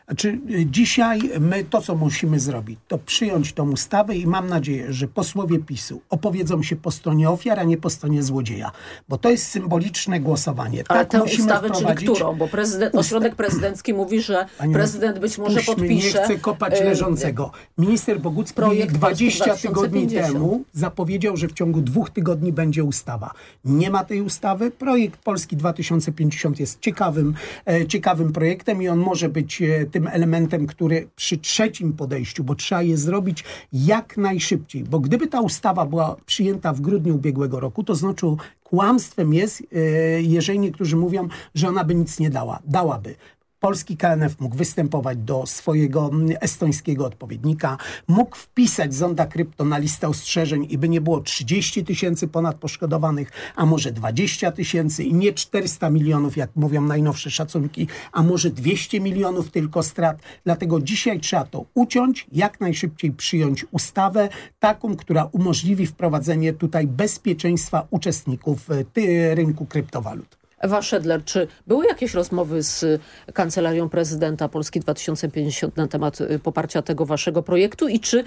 Znaczy, dzisiaj my to, co musimy zrobić, to przyjąć tą ustawę i mam nadzieję, że posłowie PiSu opowiedzą się po stronie ofiar, a nie po stronie złodzieja. Bo to jest symboliczne głosowanie. Ale tak tę musimy ustawę, wprowadzić... czyli którą? Bo prezydent, ośrodek prezydencki mówi, że Panie, prezydent być może puśćmy, podpisze... Nie chce kopać leżącego. Minister Bogucki projekt 20 tygodni 2050. temu zapowiedział, że w ciągu dwóch tygodni będzie ustawa. Nie ma tej ustawy. Projekt Polski 2050 jest ciekawym, e, ciekawym projektem i on może być e, tym elementem, który przy trzecim podejściu, bo trzeba je zrobić jak najszybciej, bo gdyby ta ustawa była przyjęta w grudniu ubiegłego roku, to znaczy kłamstwem jest, e, jeżeli niektórzy mówią, że ona by nic nie dała. Dałaby. Polski KNF mógł występować do swojego mm, estońskiego odpowiednika, mógł wpisać Zonda Krypto na listę ostrzeżeń i by nie było 30 tysięcy ponad poszkodowanych, a może 20 tysięcy i nie 400 milionów, jak mówią najnowsze szacunki, a może 200 milionów tylko strat. Dlatego dzisiaj trzeba to uciąć, jak najszybciej przyjąć ustawę taką, która umożliwi wprowadzenie tutaj bezpieczeństwa uczestników e, rynku kryptowalut. Ewa Szedler, czy były jakieś rozmowy z Kancelarią Prezydenta Polski 2050 na temat y, poparcia tego waszego projektu i czy y,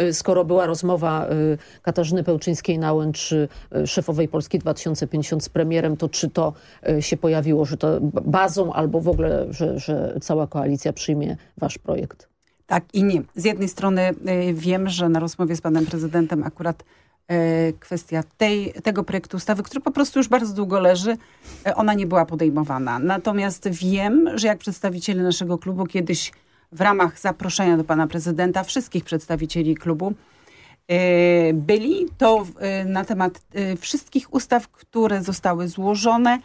y, skoro była rozmowa Katarzyny Pełczyńskiej-Nałęcz, czy szefowej Polski 2050 z premierem, to czy to się pojawiło, że to bazą albo w ogóle, że, że cała koalicja przyjmie wasz projekt? Tak i nie. Z jednej strony wiem, że na rozmowie z panem prezydentem akurat kwestia tej, tego projektu ustawy, który po prostu już bardzo długo leży, e, ona nie była podejmowana. Natomiast wiem, że jak przedstawiciele naszego klubu kiedyś w ramach zaproszenia do pana prezydenta wszystkich przedstawicieli klubu e, byli. To e, na temat e, wszystkich ustaw, które zostały złożone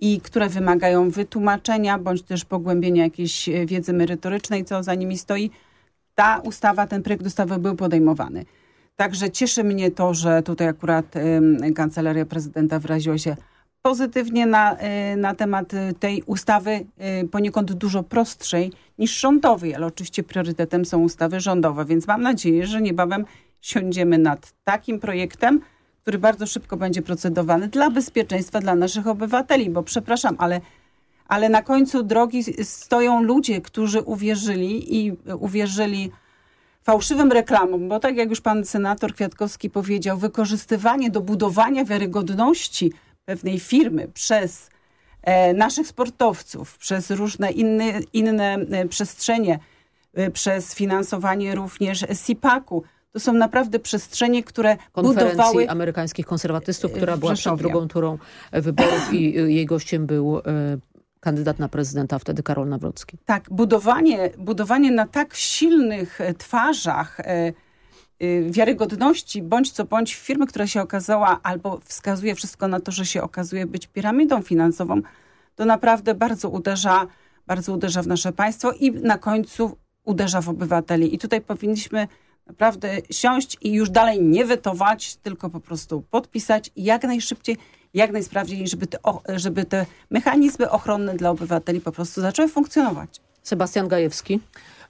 i które wymagają wytłumaczenia bądź też pogłębienia jakiejś e, wiedzy merytorycznej, co za nimi stoi. Ta ustawa, ten projekt ustawy był podejmowany. Także cieszy mnie to, że tutaj akurat Kancelaria Prezydenta wyraziła się pozytywnie na, e, na temat e, tej ustawy, e, poniekąd dużo prostszej niż rządowej, ale oczywiście priorytetem są ustawy rządowe, więc mam nadzieję, że niebawem siądziemy nad takim projektem, który bardzo szybko będzie procedowany dla bezpieczeństwa dla naszych obywateli, bo przepraszam, ale, ale na końcu drogi stoją ludzie, którzy uwierzyli i uwierzyli fałszywym reklamom, bo tak jak już pan senator Kwiatkowski powiedział, wykorzystywanie do budowania wiarygodności pewnej firmy przez e, naszych sportowców, przez różne inne, inne e, przestrzenie, e, przez finansowanie również SIPAK-u. To są naprawdę przestrzenie, które konferencji budowały... amerykańskich konserwatystów, która była przed drugą turą wyborów i jej gościem był kandydat na prezydenta, wtedy Karol Nawrocki. Tak, budowanie, budowanie na tak silnych e, twarzach e, e, wiarygodności, bądź co bądź firmy, która się okazała, albo wskazuje wszystko na to, że się okazuje być piramidą finansową, to naprawdę bardzo uderza, bardzo uderza w nasze państwo i na końcu uderza w obywateli. I tutaj powinniśmy naprawdę siąść i już dalej nie wetować, tylko po prostu podpisać i jak najszybciej, jak najsprawniej, żeby te, żeby te mechanizmy ochronne dla obywateli po prostu zaczęły funkcjonować. Sebastian Gajewski.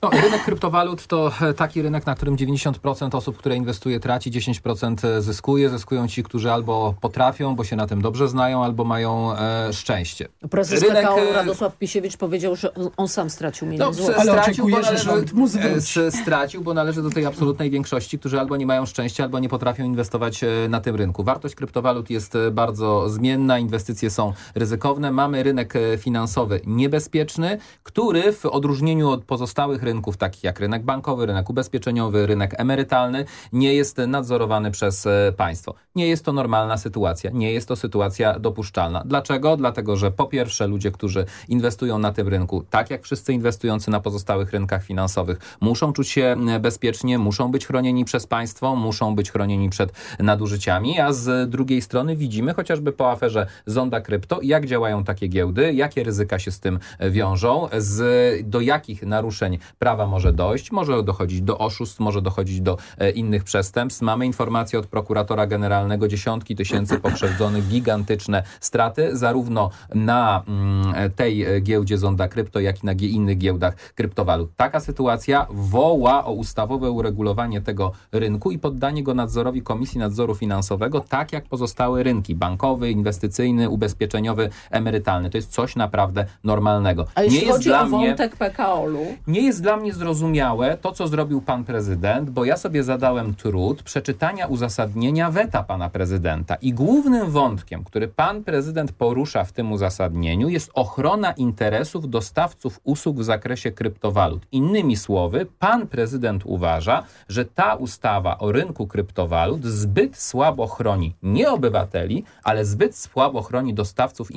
No, rynek kryptowalut to e, taki rynek, na którym 90% osób, które inwestuje, traci, 10% zyskuje. Zyskują ci, którzy albo potrafią, bo się na tym dobrze znają, albo mają e, szczęście. Prezes Rynek, PKO e, Radosław Pisiewicz powiedział, że on, on sam stracił milion No, złotych. Ale stracił, bo że należy, e, stracił, bo należy do tej absolutnej większości, którzy albo nie mają szczęścia, albo nie potrafią inwestować e, na tym rynku. Wartość kryptowalut jest e, bardzo zmienna, inwestycje są ryzykowne. Mamy rynek e, finansowy niebezpieczny, który w odróżnieniu od pozostałych rynków, takich jak rynek bankowy, rynek ubezpieczeniowy, rynek emerytalny, nie jest nadzorowany przez e, państwo. Nie jest to normalna sytuacja, nie jest to sytuacja dopuszczalna. Dlaczego? Dlatego, że po pierwsze ludzie, którzy inwestują na tym rynku, tak jak wszyscy inwestujący na pozostałych rynkach finansowych, muszą czuć się e, bezpiecznie, muszą być chronieni przez państwo, muszą być chronieni przed nadużyciami, a z drugiej strony widzimy chociażby po aferze Zonda Krypto, jak działają takie giełdy, jakie ryzyka się z tym e, wiążą, z, do jakich naruszeń prawa może dojść, może dochodzić do oszustw, może dochodzić do e, innych przestępstw. Mamy informacje od prokuratora generalnego, dziesiątki tysięcy pokrzywdzonych, gigantyczne straty, zarówno na mm, tej e, giełdzie Zonda Krypto, jak i na innych giełdach kryptowalut. Taka sytuacja woła o ustawowe uregulowanie tego rynku i poddanie go nadzorowi Komisji Nadzoru Finansowego, tak jak pozostałe rynki bankowy, inwestycyjny, ubezpieczeniowy, emerytalny. To jest coś naprawdę normalnego. A jeśli Nie jest chodzi dla o mnie... wątek PKO-u, Nie jest dla mnie zrozumiałe to, co zrobił pan prezydent, bo ja sobie zadałem trud przeczytania uzasadnienia weta pana prezydenta. I głównym wątkiem, który pan prezydent porusza w tym uzasadnieniu, jest ochrona interesów dostawców usług w zakresie kryptowalut. Innymi słowy, pan prezydent uważa, że ta ustawa o rynku kryptowalut zbyt słabo chroni nie obywateli, ale zbyt słabo chroni dostawców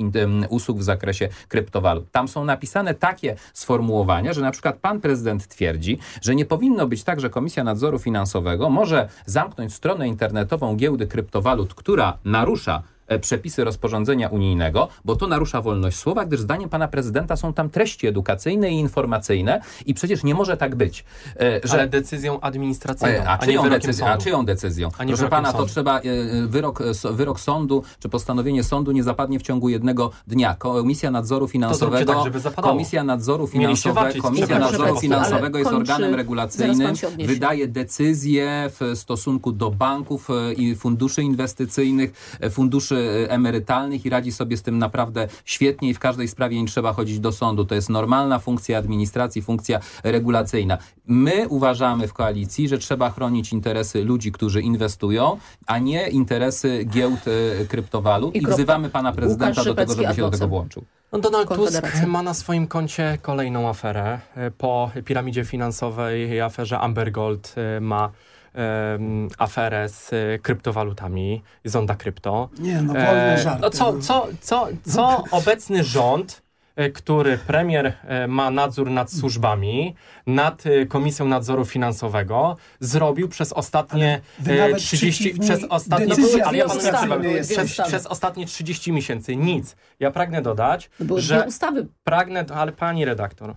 usług w zakresie kryptowalut. Tam są napisane takie sformułowania, że na przykład pan prezydent twierdzi, że nie powinno być tak, że Komisja Nadzoru Finansowego może zamknąć stronę internetową giełdy kryptowalut, która narusza przepisy rozporządzenia unijnego, bo to narusza wolność słowa, gdyż zdaniem pana prezydenta są tam treści edukacyjne i informacyjne i przecież nie może tak być, e, że Ale decyzją administracyjną, E, a, a, czyją wyrokiem decyzją, a czyją decyzją? A Proszę pana, to sądu. trzeba, e, e, wyrok, e, wyrok sądu, czy postanowienie sądu nie zapadnie w ciągu jednego dnia. Komisja Nadzoru Finansowego, tak, żeby zapadało. Komisja Nadzoru Finansowego, Komisja Nadzoru Finansowego jest kończy- organem regulacyjnym, wydaje decyzje w stosunku do banków e, i funduszy inwestycyjnych, e, funduszy e, emerytalnych i radzi sobie z tym naprawdę świetnie i w każdej sprawie nie trzeba chodzić do sądu. To jest normalna funkcja administracji, funkcja regulacyjna. My uważamy w koalicji, że trzeba chronić interesy ludzi, którzy inwestują, a nie interesy giełd e, kryptowalut I i, wzywamy pana prezydenta Łukasz do tego, żeby się do tego włączył. No Donald Tusk ma na swoim koncie kolejną aferę. E, Po piramidzie finansowej i aferze Amber Gold ma em, aferę z e, kryptowalutami, Zonda Krypto. Nie, no wolne E, żarty. No co, co, co, co obecny rząd e, który premier e, ma nadzór nad służbami, nad Komisją Nadzoru Finansowego, zrobił przez ostatnie wy e, nawet 30, przeciwni przez ostatnie, ale ja panu nie przez, przez ostatnie 30 miesięcy nic. Ja pragnę dodać, No że ustawy. pragnę, ale pani redaktor,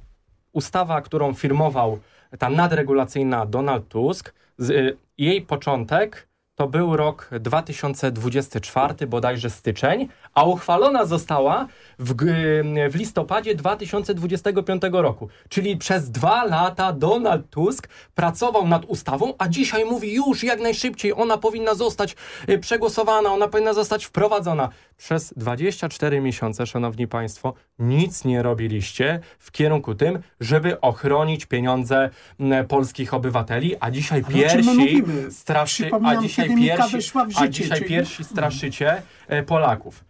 ustawa, którą firmował ta nadregulacyjna Donald Tusk, z, y, jej początek to był rok 2024, bodajże styczeń, a uchwalona została w, w listopadzie 2025 roku. Czyli przez dwa lata Donald Tusk pracował nad ustawą, a dzisiaj mówi już jak najszybciej, ona powinna zostać y, przegłosowana, ona powinna zostać wprowadzona. Przez 24 miesiące, szanowni państwo, nic nie robiliście w kierunku tym, żeby ochronić pieniądze polskich obywateli, a dzisiaj Ale mówimy? straszy, a dzisiaj weszła w a życie, dzisiaj czyli- pierwsi straszycie e, Polaków.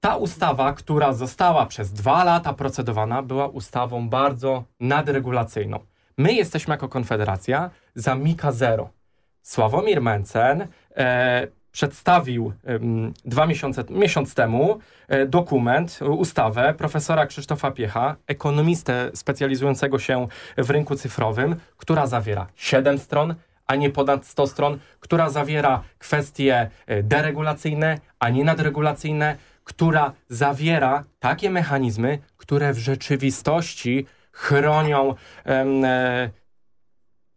Ta ustawa, która została przez dwa lata procedowana, była ustawą bardzo nadregulacyjną. My jesteśmy jako Konfederacja za Mika Zero. Sławomir Mencen e, przedstawił dwa miesiące, miesiąc temu e, dokument, e, ustawę profesora Krzysztofa Piecha, ekonomistę specjalizującego się w rynku cyfrowym, która zawiera 7 stron, a nie ponad 100 stron, która zawiera kwestie e, deregulacyjne, a nie nadregulacyjne, która zawiera takie mechanizmy, które w rzeczywistości chronią e,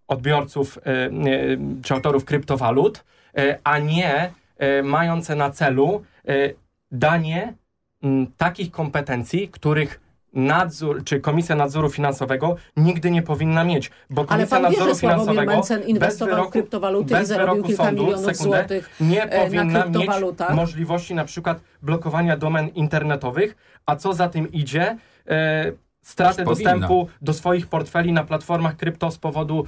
odbiorców czy autorów kryptowalut, a nie e, mające na celu e, danie takich kompetencji, których nadzór, czy Komisja Nadzoru Finansowego nigdy nie powinna mieć, bo Ale Komisja pan wie, Nadzoru że Sławomir Finansowego Mencen bez inwestował wyroku, w kryptowaluty i bez zarobił wyroku kilka sądu, milionów sekundę, złotych nie e, na powinna mieć możliwości na przykład blokowania domen internetowych, a co za tym idzie, e, stratę dostępu do swoich portfeli na platformach krypto z powodu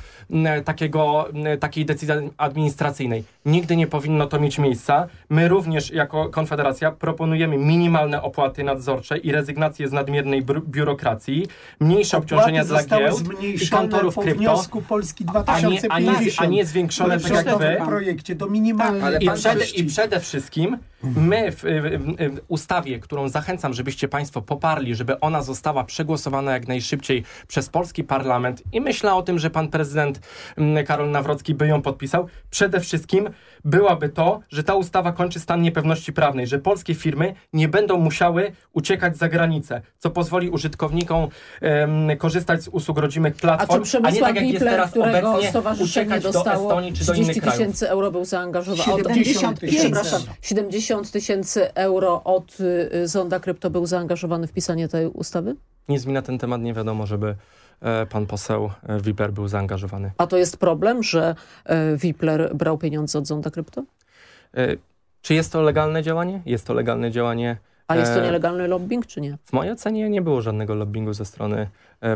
takiego, takiej decyzji administracyjnej. Nigdy nie powinno to mieć miejsca. My również jako Konfederacja proponujemy minimalne opłaty nadzorcze i rezygnację z nadmiernej biurokracji, mniejsze obciążenia Opłaty dla zostały giełd i kantorów po krypto, wniosku Polski a nie, a nie, 2050. a nie zwiększone tak w jak wy. rządowym projekcie do minimalnej Ale I przede. I przede wszystkim my w, w, w ustawie, którą zachęcam, żebyście Państwo poparli, żeby ona została przegłosowana jak najszybciej przez polski parlament i myślę o tym, że pan prezydent mm, Karol Nawrocki by ją podpisał, przede wszystkim byłaby to, że ta ustawa kończy stan niepewności prawnej, że polskie firmy nie będą musiały uciekać za granicę, co pozwoli użytkownikom em, korzystać z usług rodzimych A czy platform, a, nie Przemysław tak jak jest Wipler, teraz którego obecnie, stowarzyszenie uciekać do dostało Estonii czy do 30 innych krajów. tysięcy euro był zaangażowany. Od, 70 tysięcy. przepraszam, 70 tysięcy euro od y, Zonda Krypto był zaangażowany w pisanie tej ustawy? Nic mi na ten temat nie wiadomo, żeby e, pan poseł e, Wiper był zaangażowany. A to jest problem, że y, Wipler brał pieniądze od Zonda Krypto? E, Czy jest to legalne działanie? Jest to legalne działanie. A jest to E, nielegalny lobbying, czy nie? W mojej ocenie nie było żadnego lobbingu ze strony e,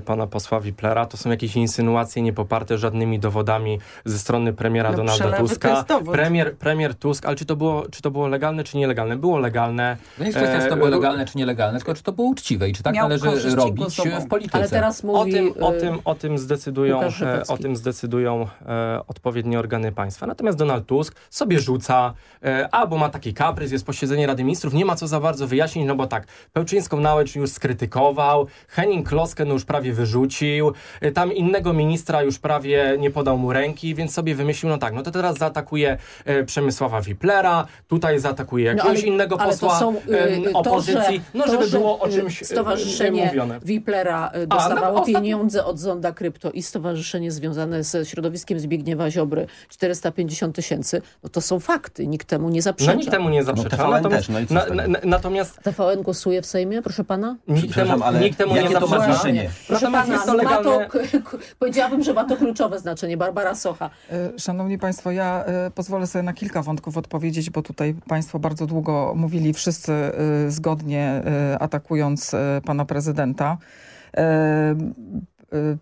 pana posła Wiplera. To są jakieś insynuacje niepoparte żadnymi dowodami ze strony premiera No, Donalda Tuska. jest dowód. Premier, premier Tusk, ale czy to, było, czy to było legalne, czy nielegalne? Było legalne. To nie jest kwestia, czy to E, było legalne, czy nielegalne, tylko czy to było uczciwe i czy tak Miał należy robić w polityce. Ale teraz O mówi... tym, o, y, tym, o, tym zdecydują, e, o tym zdecydują e, odpowiednie organy państwa. Natomiast Donald Tusk sobie rzuca, e, albo ma taki kaprys, jest posiedzenie Rady Ministrów, nie ma co za bardzo wyjaśnić, no bo tak, Pełczyńską Nałęcz już skrytykował, Henning Kloskę no już prawie wyrzucił, e, tam innego ministra już prawie nie podał mu ręki, więc sobie wymyślił, no tak, no to teraz zaatakuje e, Przemysława Wiplera, tutaj zaatakuje No, jakiegoś ale- innego posła to są, y, em, to, opozycji, że- no to, żeby że, było o y, czymś Stowarzyszenie mówione. Wiplera y, A, dostawało no, pieniądze od Zonda Krypto i stowarzyszenie związane ze środowiskiem Zbigniewa Ziobry 450 tysięcy, no to są fakty, nikt temu nie zaprzecza. No nikt temu nie zaprzecza. TVN natomiast, też, no na, na, na, natomiast TVN głosuje w Sejmie, proszę pana? nikt temu, ale nikt temu nie to zaprzecza. Proszę Natomiast pana, jest to no ma to, legalne. k- powiedziałabym, że ma to kluczowe znaczenie. Barbara Socha. E, Szanowni Państwo, ja e, pozwolę sobie na kilka wątków odpowiedzieć, bo tutaj Państwo bardzo długo mówili wszyscy e, zgodnie, atakując Pana Prezydenta.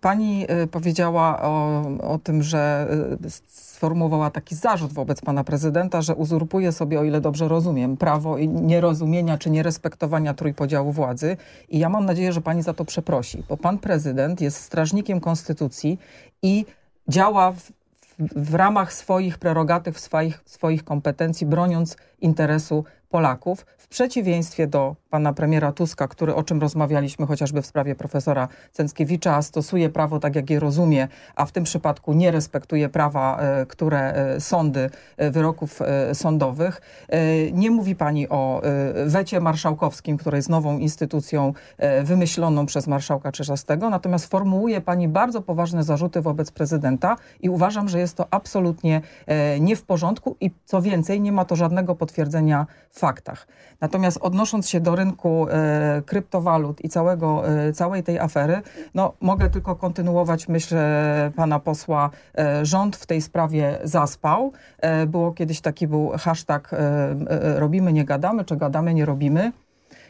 Pani powiedziała o, o tym, że sformułowała taki zarzut wobec Pana Prezydenta, że uzurpuje sobie, o ile dobrze rozumiem, prawo nierozumienia czy nierespektowania trójpodziału władzy. I ja mam nadzieję, że Pani za to przeprosi, bo Pan Prezydent jest strażnikiem Konstytucji i działa w, w, w ramach swoich prerogatyw, swoich, swoich kompetencji, broniąc interesu Polaków, w przeciwieństwie do pana premiera Tuska, który o czym rozmawialiśmy chociażby w sprawie profesora Cęckiewicza, stosuje prawo tak, jak je rozumie, a w tym przypadku nie respektuje prawa, e, które e, sądy, e, wyroków sądowych. Nie mówi pani o wecie marszałkowskim, które jest nową instytucją wymyśloną przez marszałka Czerzastego, natomiast formułuje pani bardzo poważne zarzuty wobec prezydenta i uważam, że jest to absolutnie nie w porządku i co więcej, nie ma to żadnego potwierdzenia faktach. Natomiast odnosząc się do rynku e, kryptowalut i całego, e, całej tej afery, no mogę tylko kontynuować myśl pana posła. E, rząd w tej sprawie zaspał. Było kiedyś taki był hashtag robimy, nie gadamy, czy gadamy, nie robimy.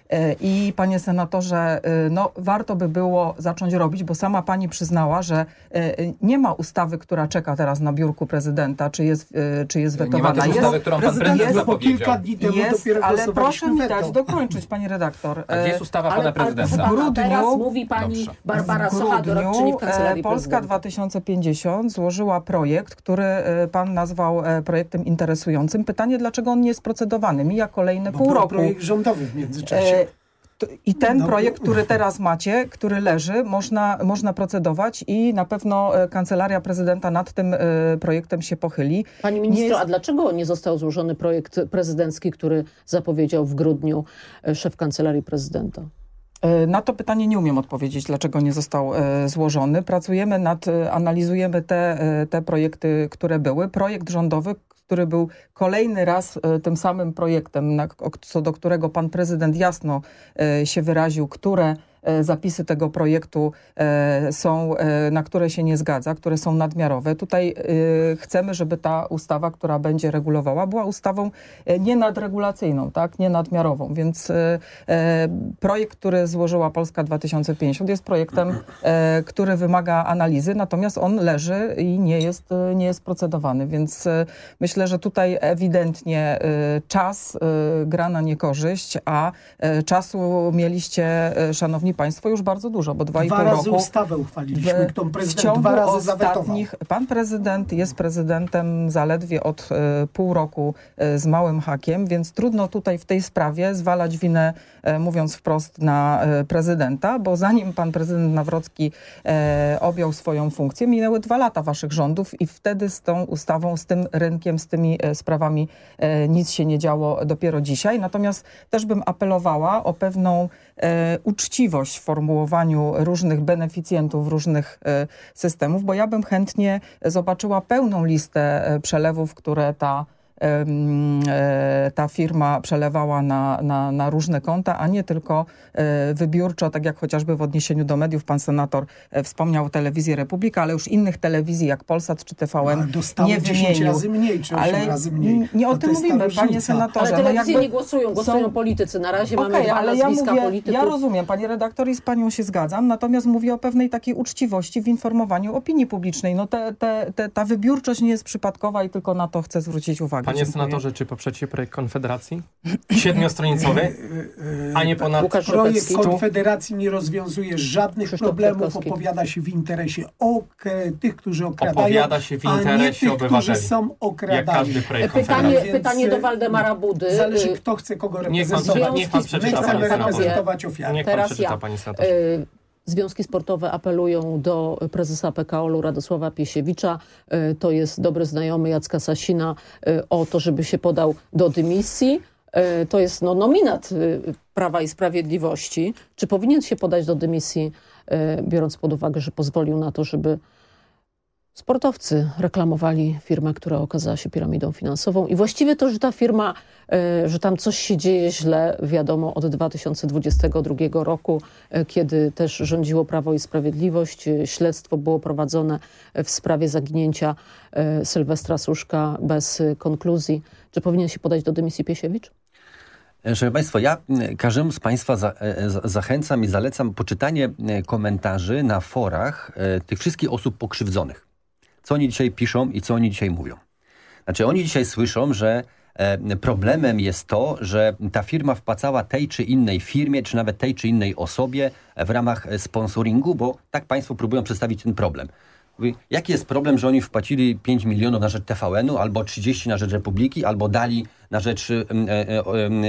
E, I panie senatorze, e, no, warto by było zacząć robić, bo sama pani przyznała, że e, nie ma ustawy, która czeka teraz na biurku prezydenta, czy jest, czy jest wetowana. Nie ma też ustawy, którą pan prezydent jest po kilka dni temu jest, dopiero ale proszę mi dać dokończyć, pani redaktor. A gdzie jest ustawa pana prezydenta? pana, W grudniu- teraz mówi pani Dobrze. Barbara Socha, doradczyni w Kancelarii Polska Prezydenta. 2050 złożyła projekt, który pan nazwał projektem interesującym. Pytanie, dlaczego on nie jest procedowany? Mija kolejne Bo pół roku. projekt rządowy w międzyczasie. I ten No. projekt, który teraz macie, który leży, można, można procedować i na pewno e, Kancelaria Prezydenta nad tym e, projektem się pochyli. Pani ministro, jest- a dlaczego nie został złożony projekt prezydencki, który zapowiedział w grudniu e, szef Kancelarii Prezydenta? Na to pytanie nie umiem odpowiedzieć, dlaczego nie został e, złożony. Pracujemy nad, analizujemy te, e, te projekty, które były. Projekt rządowy, który był kolejny raz e, tym samym projektem, co do którego pan prezydent jasno e, się wyraził, które zapisy tego projektu e, są, e, na które się nie zgadza, które są nadmiarowe. Tutaj e, chcemy, żeby ta ustawa, która będzie regulowała, była ustawą e, nie nadregulacyjną, tak, nie nadmiarową, więc e, e, projekt, który złożyła Polska 2050 jest projektem, e, który wymaga analizy, natomiast on leży i nie jest, e, nie jest procedowany, więc e, myślę, że tutaj ewidentnie e, czas e, gra na niekorzyść, a e, czasu mieliście, e, szanowni państwo, już bardzo dużo, bo dwa i Dwa pół razy roku ustawę uchwaliliśmy, którą w prezydent ciągu dwa razy zawetował. ostatnich, pan prezydent jest prezydentem zaledwie od e, pół roku e, z małym hakiem, więc trudno tutaj w tej sprawie zwalać winę, e, mówiąc wprost, na prezydenta, bo zanim pan prezydent Nawrocki objął swoją funkcję, minęły dwa lata waszych rządów i wtedy z tą ustawą, z tym rynkiem, z tymi sprawami nic się nie działo dopiero dzisiaj. Natomiast też bym apelowała o pewną uczciwość w formułowaniu różnych beneficjentów różnych e, systemów, bo ja bym chętnie zobaczyła pełną listę e, przelewów, które ta e, ta firma przelewała na, na, na różne konta, a nie tylko e, wybiórczo, tak jak chociażby w odniesieniu do mediów pan senator e, wspomniał telewizję Republika, ale już innych telewizji jak Polsat czy TVN dostały nie 10 wymienił. razy mniej, czy 8 Ale razy mniej. nie o No tym mówimy, panie senatorze. Ale no telewizje jakby nie głosują, głosują są- politycy. Na razie mamy Okej, dwa ale ja nazwiska mówię, polityków. ja rozumiem, pani redaktor i z panią się zgadzam, natomiast mówię o pewnej takiej uczciwości w informowaniu opinii publicznej. No te, te, te, ta wybiórczość nie jest przypadkowa i tylko na to chcę zwrócić uwagę. Panie Dziękuję. senatorze, czy poprzecie projekt Konfederacji? Siedmiostronicowy, a nie ponad... Łukasz Projekt. Konfederacji nie rozwiązuje żadnych Krzysztof problemów, Kwiatkowski. opowiada się w interesie ok- tych, którzy okradają, Opowiada się w a nie interesie tych, obywateli. którzy są okradani. każdy projekt Pytanie, pytanie do Waldemara Budy. Zależy, Y, kto chce kogo Niech pan, reprezentować. niech pan Związki My przeczyta, chcemy reprezentować ofiary. Niech pan Teraz przeczyta, ja. panie senatorze. Y, Związki sportowe apelują do prezesa PKO-u Radosława Piesiewicza, y, to jest dobry znajomy Jacka Sasina, y, o to, żeby się podał do dymisji. Y, To jest no, nominat Prawa i Sprawiedliwości. Czy powinien się podać do dymisji, biorąc pod uwagę, że pozwolił na to, żeby sportowcy reklamowali firmę, która okazała się piramidą finansową i właściwie to, że ta firma, e, że tam coś się dzieje źle, wiadomo od 2022 roku, e, kiedy też rządziło Prawo i Sprawiedliwość. E, Śledztwo było prowadzone w sprawie zaginięcia Sylwestra Suszka bez konkluzji. Czy powinien się podać do dymisji Piesiewicz? Szanowni Państwo, ja każdemu z Państwa za, za, zachęcam i zalecam poczytanie komentarzy na forach tych wszystkich osób pokrzywdzonych. Co oni dzisiaj piszą i co oni dzisiaj mówią. Znaczy oni dzisiaj słyszą, że e, problemem jest to, że ta firma wpłacała tej czy innej firmie, czy nawet tej czy innej osobie w ramach e, sponsoringu, bo tak Państwo próbują przedstawić ten problem. Mówi, jaki jest problem, że oni wpłacili 5 milionów na rzecz TVN-u, albo 30 na rzecz Republiki, albo dali na rzecz, o, em, e,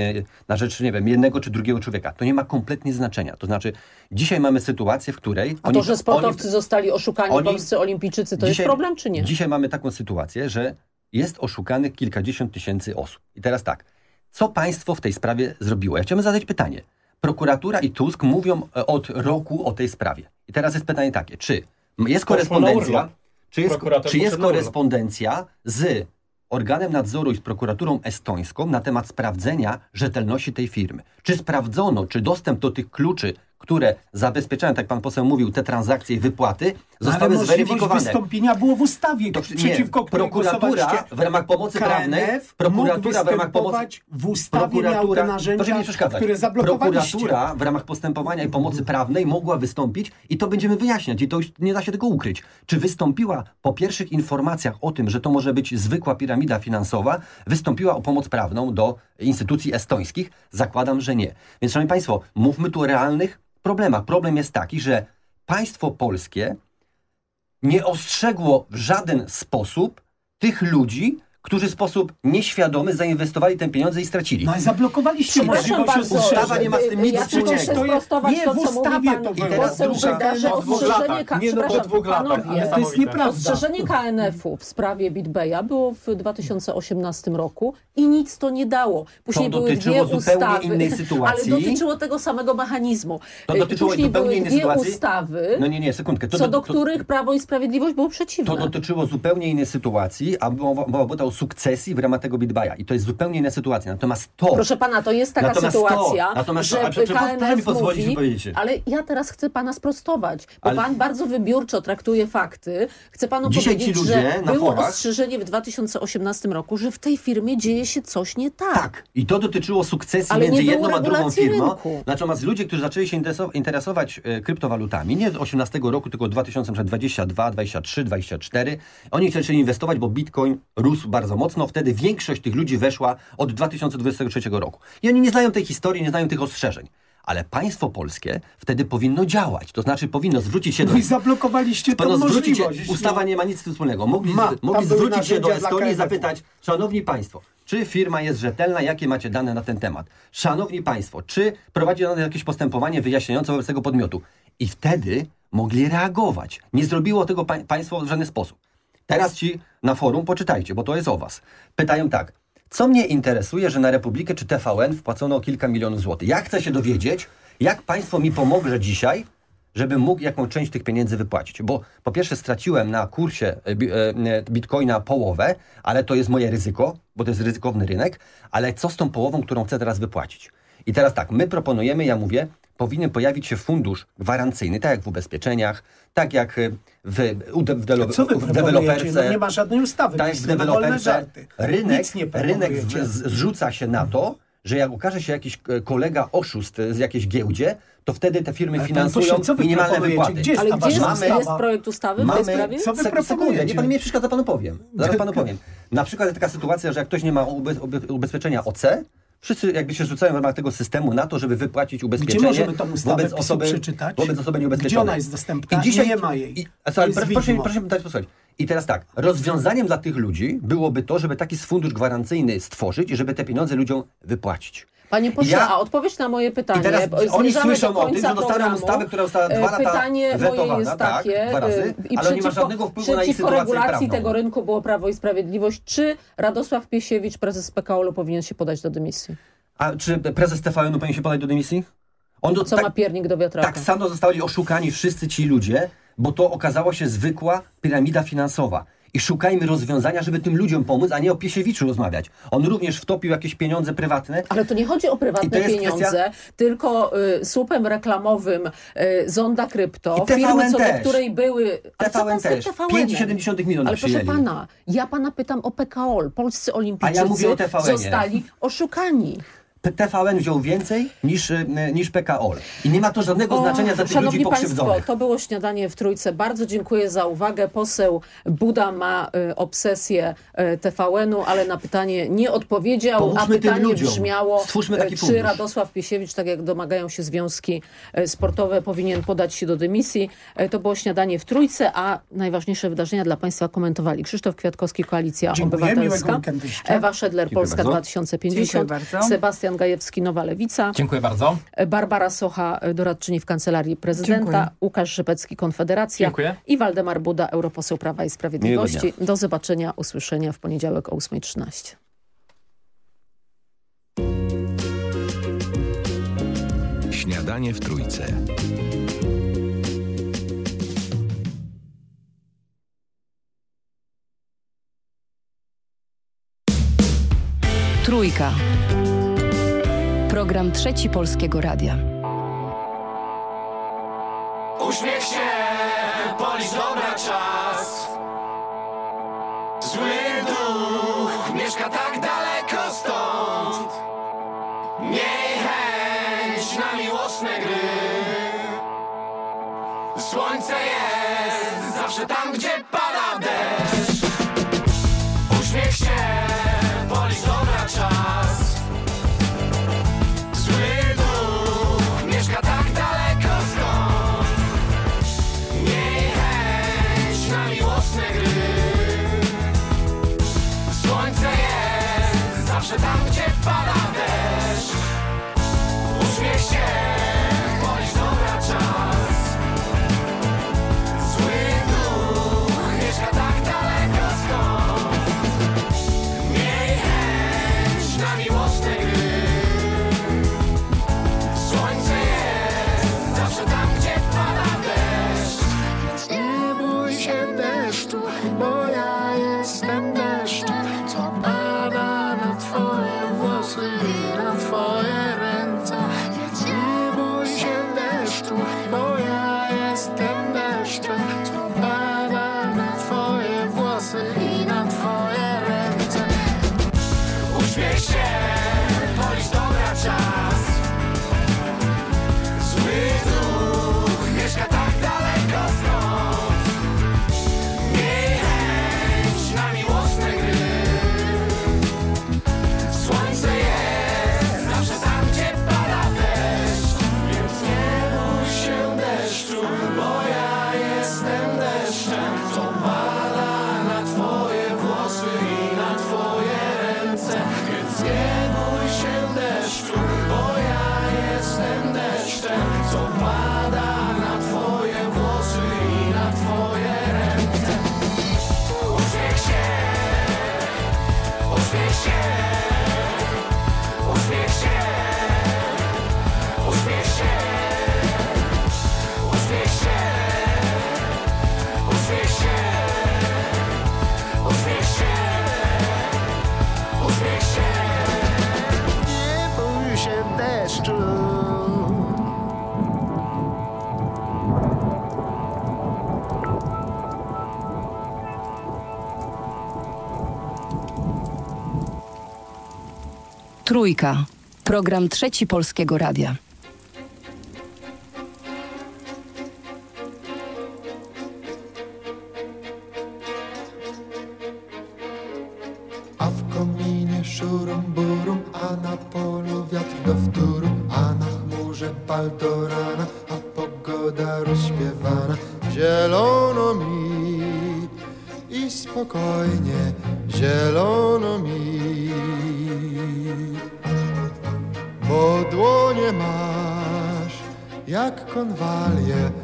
na rzecz, nie wiem, jednego czy drugiego człowieka. To nie ma kompletnie znaczenia. To znaczy, dzisiaj mamy sytuację, w której... A to, że sportowcy zostali oszukani, oni- polscy olimpijczycy, to jest problem czy nie? Dzisiaj mamy taką sytuację, że jest oszukanych kilkadziesiąt tysięcy osób. I teraz tak, co państwo w tej sprawie zrobiło? Ja chciałbym zadać pytanie. Prokuratura i Tusk mówią e, od roku o tej sprawie. I teraz jest pytanie takie, czy jest korespondencja, czy jest, czy jest korespondencja z organem nadzoru i z prokuraturą estońską na temat sprawdzenia rzetelności tej firmy? Czy sprawdzono, czy dostęp do tych kluczy, które zabezpieczają, tak pan poseł mówił, te transakcje i wypłaty, Ale zostały możliwość zweryfikowane? wystąpienia było w ustawie, To, przeciwko nie, prokuratura w ramach pomocy prawnej, KNF prokuratura mógł w ramach pomocy w ustawie miał te narzędzia, które zablokowaliście. Prokuratura w ramach postępowania i pomocy prawnej mogła wystąpić i to będziemy wyjaśniać i to już nie da się tego ukryć. Czy wystąpiła po pierwszych informacjach o tym, że to może być zwykła piramida finansowa, wystąpiła o pomoc prawną do instytucji estońskich? Zakładam, że nie. Więc szanowni państwo, mówmy tu o realnych problemach. Problem jest taki, że państwo polskie nie ostrzegło w żaden sposób tych ludzi, którzy w sposób nieświadomy zainwestowali te pieniądze i stracili. No i zablokowaliście możliwość bardzo, Ustawa nie ma z tym nic ja wspólnego. nie, to, w ustawie pan to było. teraz poseł druga- po dwóch ostrzeżenie, latach. Nie, no po dwóch latach, to jest nieprawda. Ostrzeżenie KNF-u w sprawie BitBaya było w 2018 roku i nic to nie dało. Później To były dotyczyło dwie zupełnie ustawy, innej sytuacji. ale dotyczyło tego samego mechanizmu. To dotyczyło Później zupełnie były innej dwie sytuacji. ustawy, No nie, nie, sekundkę. To, co do- do to, których Prawo i Sprawiedliwość było przeciwne. to dotyczyło zupełnie innej sytuacji, a mowa była o sukcesji w ramach tego Bitbaya. I to jest zupełnie inna sytuacja. Natomiast to... Proszę pana, to jest taka sytuacja, to- natomiast to- że a prze- prze- proszę mi KNF pozwolić mówi, ale ja teraz chcę pana sprostować, bo Ale- pan bardzo wybiórczo traktuje fakty. Chcę panu Dzisiaj ci powiedzieć, ludzie że na było forach- ostrzeżenie w 2018 roku, że w tej firmie dzieje się coś nie tak. Tak. I to dotyczyło sukcesji Ale między jedną a drugą firmą. rynku. Natomiast ludzie, którzy zaczęli się interesować, e, kryptowalutami, nie od 18 roku, tylko od 2022, 23, 24, oni zaczęli inwestować, bo bitcoin rósł bardzo mocno. Wtedy większość tych ludzi weszła od 2023 roku. I oni nie znają tej historii, nie znają tych ostrzeżeń. Ale państwo polskie wtedy powinno działać. To znaczy powinno zwrócić się do... No i zablokowaliście tę zwrócić się, możliwość. ustawa nie ma nic z tym wspólnego. Mogli, Ma. mogli zwrócić się do Estonii i zapytać, szanowni państwo, czy firma jest rzetelna, jakie macie dane na ten temat? Szanowni państwo, czy prowadzi ona jakieś postępowanie wyjaśniające wobec tego podmiotu? I wtedy mogli reagować. Nie zrobiło tego pa państwo w żaden sposób. Teraz ci na forum poczytajcie, bo to jest o was. Pytają tak. Co mnie interesuje, że na Republikę czy TVN wpłacono kilka milionów złotych? Ja chcę się dowiedzieć, jak państwo mi pomoże dzisiaj, żebym mógł jakąś część tych pieniędzy wypłacić. Bo po pierwsze straciłem na kursie e, e, e, bitcoina połowę, ale to jest moje ryzyko, bo to jest ryzykowny rynek, ale co z tą połową, którą chcę teraz wypłacić? I teraz tak, my proponujemy, ja mówię, powinien pojawić się fundusz gwarancyjny, tak jak w ubezpieczeniach, tak jak e, w, w, delo, Co wy w proponujecie? deweloperce. No nie ma żadnej ustawy. Tak jak w no deweloperce rynek, rynek z, zrzuca się na to, że jak ukaże się jakiś e, kolega oszust z jakiejś giełdzie, to wtedy te firmy Ale finansują pośle, minimalne wypłaty. Gdzie jest Ale gdzie jest, Mamy- jest projekt ustawy w Mamy- tej sprawie? Co wy Sek- sekundę, nie pan mnie przeszkadza, panu powiem. Zaraz panu powiem. Na przykład jest taka sytuacja, że jak ktoś nie ma ube, ube, ubezpieczenia OC, wszyscy jakby się rzucają w ramach tego systemu na to, żeby wypłacić ubezpieczenie Gdzie możemy tą ustawę wobec osoby, przeczytać? wobec osoby nieubezpieczonej. Gdzie ona jest dostępna? Nie ma jej. I, a co, ale proszę, proszę, proszę mi dać posłuchać. I teraz tak, rozwiązaniem dla tych ludzi byłoby to, żeby taki fundusz gwarancyjny stworzyć i żeby te pieniądze ludziom wypłacić. Panie pośle, Ja- a odpowiedź na moje pytanie. I teraz oni słyszą o tym, że dostaną ustawę, która została E, dwa lata Pytanie moje wetowana, jest tak, takie, dwa razy, e, i ale nie ma żadnego wpływu na ich przeciwko sytuację regulacji tego rynku było Prawo i Sprawiedliwość. Czy Radosław Piesiewicz, prezes PKO-u powinien się podać do dymisji? A czy prezes TVN powinien się podać do dymisji? On do, Co tak, ma piernik do wiatraka? tak samo zostali oszukani wszyscy ci ludzie, bo to okazało się zwykła piramida finansowa. I szukajmy rozwiązania, żeby tym ludziom pomóc, a nie o Piesiewiczu rozmawiać. On również wtopił jakieś pieniądze prywatne. Ale to nie chodzi o prywatne pieniądze, kwestia- tylko y, słupem reklamowym y, Zonda Krypto, I firmy, co do której były... TVN też. TVN-em? 5,7 milionów Ale proszę pana, ja pana pytam o PKO. Polscy olimpijczycy A ja mówię o zostali oszukani. TVN wziął więcej niż, y, niż PKO. I nie ma to żadnego O, znaczenia dla tych Szanowni ludzi Państwo, pokrzywdzonych. to było śniadanie w Trójce. Bardzo dziękuję za uwagę. Poseł Buda ma y, obsesję y, TVN-u, ale na pytanie nie odpowiedział, Pomóżmy a pytanie ludziom. brzmiało, Stwórzmy taki y, czy fundusz. Radosław Pisiewicz, tak jak domagają się związki y, sportowe, powinien podać się do dymisji. Y, To było śniadanie w Trójce, a najważniejsze wydarzenia dla Państwa komentowali Krzysztof Kwiatkowski, Koalicja Dziękuję, Obywatelska. Ewa Szedler, Polska bardzo. 2050, Dziękuję bardzo. Sebastian Gajewski, Nowa Lewica, Dziękuję bardzo. Barbara Socha, doradczyni w Kancelarii Prezydenta, Dziękuję. Łukasz Szepecki, Konfederacja Dziękuję. i Waldemar Buda, europoseł Prawa i Sprawiedliwości. Do zobaczenia, usłyszenia w poniedziałek o 8.13. Śniadanie w Trójce. Trójka. Program Trzeci Polskiego Radia. Uśmiech się, polisz dobra czas. Zły duch mieszka tak daleko stąd. Miej chęć na miłosne gry. Słońce jest zawsze tam, gdzie pada Trójka. Program Trzeci Polskiego Radia. A w kominie szurum burum, a na polu wiatr do jak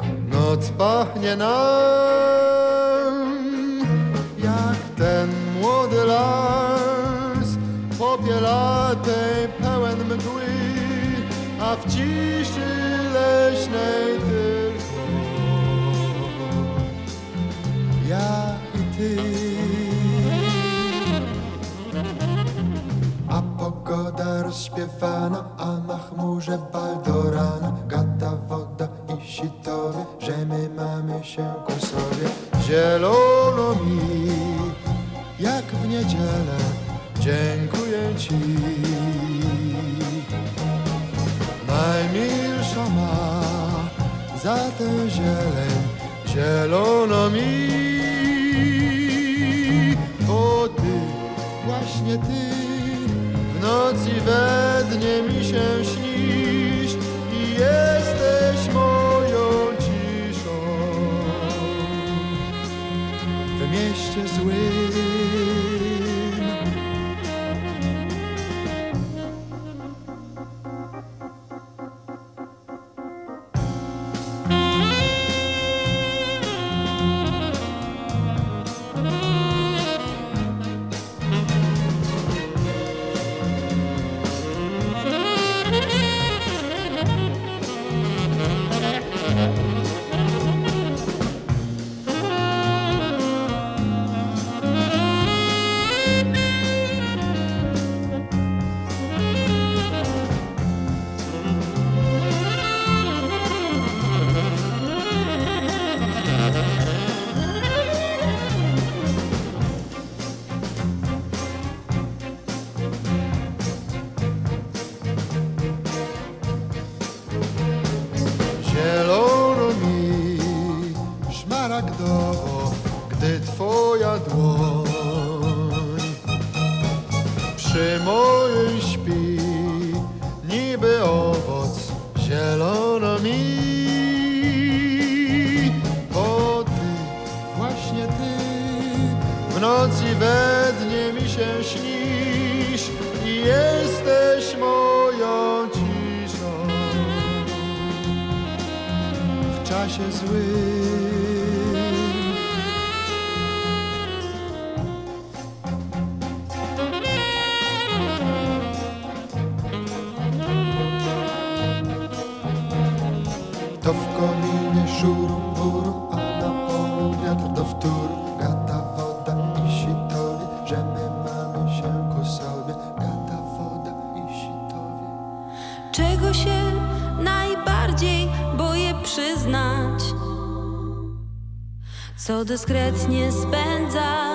dyskretnie spędza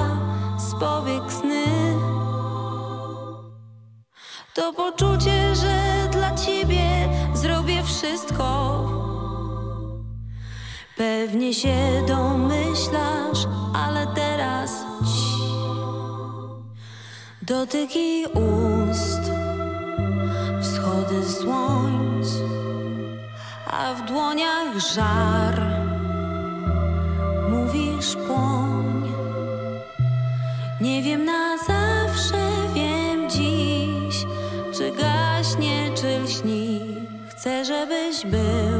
z powiek sny. To poczucie, że dla ciebie zrobię wszystko. Pewnie się domyślasz, ale teraz ci dotyki ust, wschody słońc, a w dłoniach żar. Nie wiem na zawsze, wiem dziś, czy gaśnie, czy lśni. Chcę, żebyś był.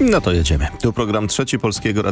No to jedziemy. Tu program trzeci Polskiego.